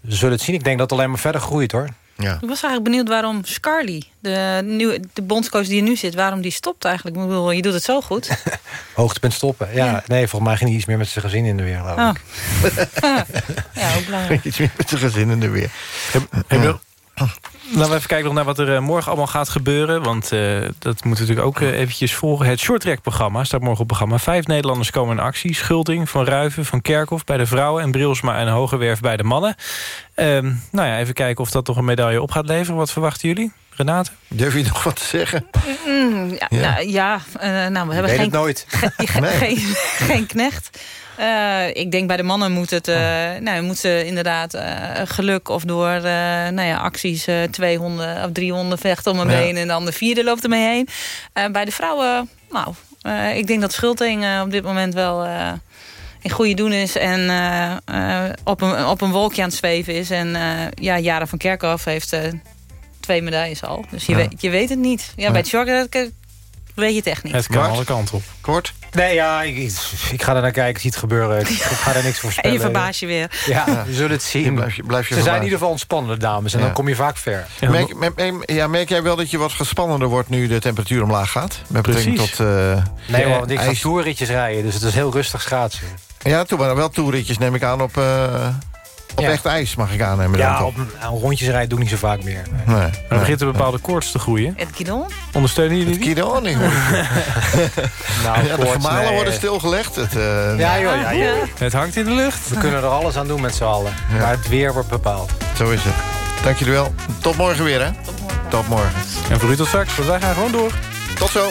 we zullen het zien. Ik denk dat het alleen maar verder groeit, hoor. Ja. Ik was eigenlijk benieuwd waarom Scarly, de, nieuwe, de bondscoach die er nu zit... waarom die stopt eigenlijk. Ik bedoel, je doet het zo goed. Hoogtepunt stoppen. Ja, Ja. nee, volgens mij ging hij iets meer met zijn gezin in de weer, geloof ik. Oh. ja, ook belangrijk. Iets meer met zijn gezin in de weer. Emil? Laten we even kijken nog naar wat er eh, morgen allemaal gaat gebeuren. Want eh, dat moeten we natuurlijk ook eh, eventjes volgen. Het shorttrack-programma staat morgen op programma. Vijf Nederlanders komen in actie. Schulting, Van Ruiven, Van Kerkhoff bij de vrouwen... en Brilsma en Hogewerf bij de mannen. Ehm, nou ja, even kijken of dat toch een medaille op gaat leveren. Wat verwachten jullie? Renate? Durf je nog wat te zeggen? Mm, ja, Ja. Nou, ja nou, we hebben geen, nooit. ge- Nee. geen, geen knecht. Eh, ik denk bij de mannen moet het, eh, nou, moet ze inderdaad eh, geluk of door eh, nou ja, acties eh, twee honden of drie honden vechten om hem Ja. heen en dan de vierde loopt ermee heen. Eh, bij de vrouwen, nou, eh, ik denk dat Schulting eh, op dit moment wel eh, in goede doen is en eh, eh, op, een, op een wolkje aan het zweven is. En eh, ja, Jara van Kerkhoff heeft eh, twee medailles al. Dus je, Ja. weet, je weet het niet. Ja, bij het short weet je het echt niet. Het kan alle kanten op. Kort? Nee, ja, ik, ga er naar kijken, ik zie het gebeuren. Ik, ik ga er niks voor En spelen. je verbaast je weer. Ja, we zullen het zien. Blijf je- blijf je Ze zijn in ieder geval ontspannende dames. En Ja. dan kom je vaak ver. Merk, ja, merk jij wel dat je wat gespannender wordt nu de temperatuur omlaag gaat? Met betrekking Precies. tot uh, Nee want ik ga toerritjes rijden. Dus het is heel rustig schaatsen. Ja, toen maar wel toeritjes neem ik aan op, eh, op Ja. echt ijs mag ik aannemen. dan Ja, op een, nou, rondjes rijden doe ik niet zo vaak meer. Nee. Maar er begint een bepaalde koorts te groeien. Het kidon? Ondersteunen jullie die? Kidon, niet hoor. Nou, ja, de gemalen nee. worden stilgelegd. Het, eh, Ja, joh, ja, joh. Het hangt in de lucht. We kunnen er alles aan doen met z'n allen. Maar het weer wordt bepaald. Zo is het. Dank jullie wel. Tot morgen weer, hè? Tot morgen. En voor u tot straks, want wij gaan gewoon door. Tot zo.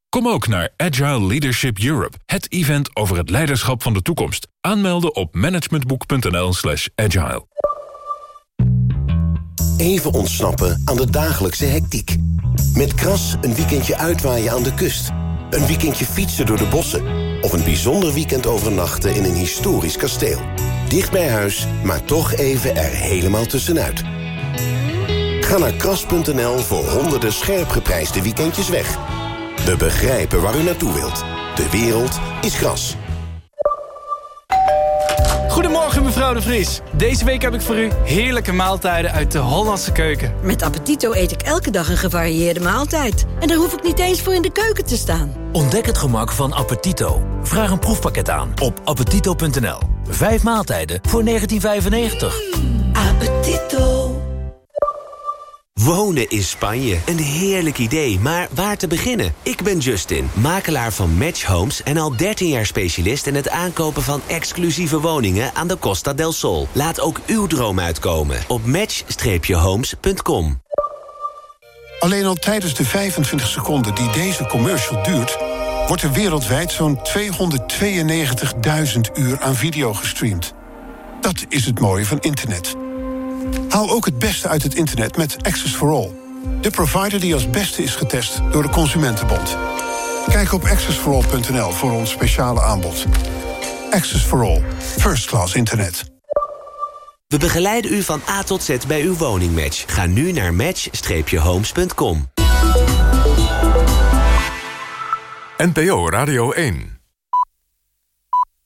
Kom ook naar Agile Leadership Europe, het event over het leiderschap van de toekomst. Aanmelden op managementboek.nl slash agile. Even ontsnappen aan de dagelijkse hectiek. Met Kras een weekendje uitwaaien aan de kust. Een weekendje fietsen door de bossen. Of een bijzonder weekend overnachten in een historisch kasteel. Dicht bij huis, maar toch even er helemaal tussenuit. Ga naar kras.nl voor honderden scherp geprijsde weekendjes weg. We begrijpen waar u naartoe wilt. De wereld is gras. Goedemorgen mevrouw de Vries. Deze week heb ik voor u heerlijke maaltijden uit de Hollandse keuken. Met Appetito eet ik elke dag een gevarieerde maaltijd. En daar hoef ik niet eens voor in de keuken te staan. Ontdek het gemak van Appetito. Vraag een proefpakket aan op appetito.nl. Vijf maaltijden voor 1995. Appetito. Wonen in Spanje. Een heerlijk idee, maar waar te beginnen? Ik ben Justin, makelaar van Match Homes... en al 13 jaar specialist in het aankopen van exclusieve woningen... aan de Costa del Sol. Laat ook uw droom uitkomen op match-homes.com. Alleen al tijdens de 25 seconden die deze commercial duurt... wordt er wereldwijd zo'n 292.000 uur aan video gestreamd. Dat is het mooie van internet. Haal ook het beste uit het internet met Access for All. De provider die als beste is getest door de Consumentenbond. Kijk op accessforall.nl voor ons speciale aanbod. Access for All. First class internet. We begeleiden u van A tot Z bij uw woningmatch. Ga nu naar match-homes.com. NPO Radio 1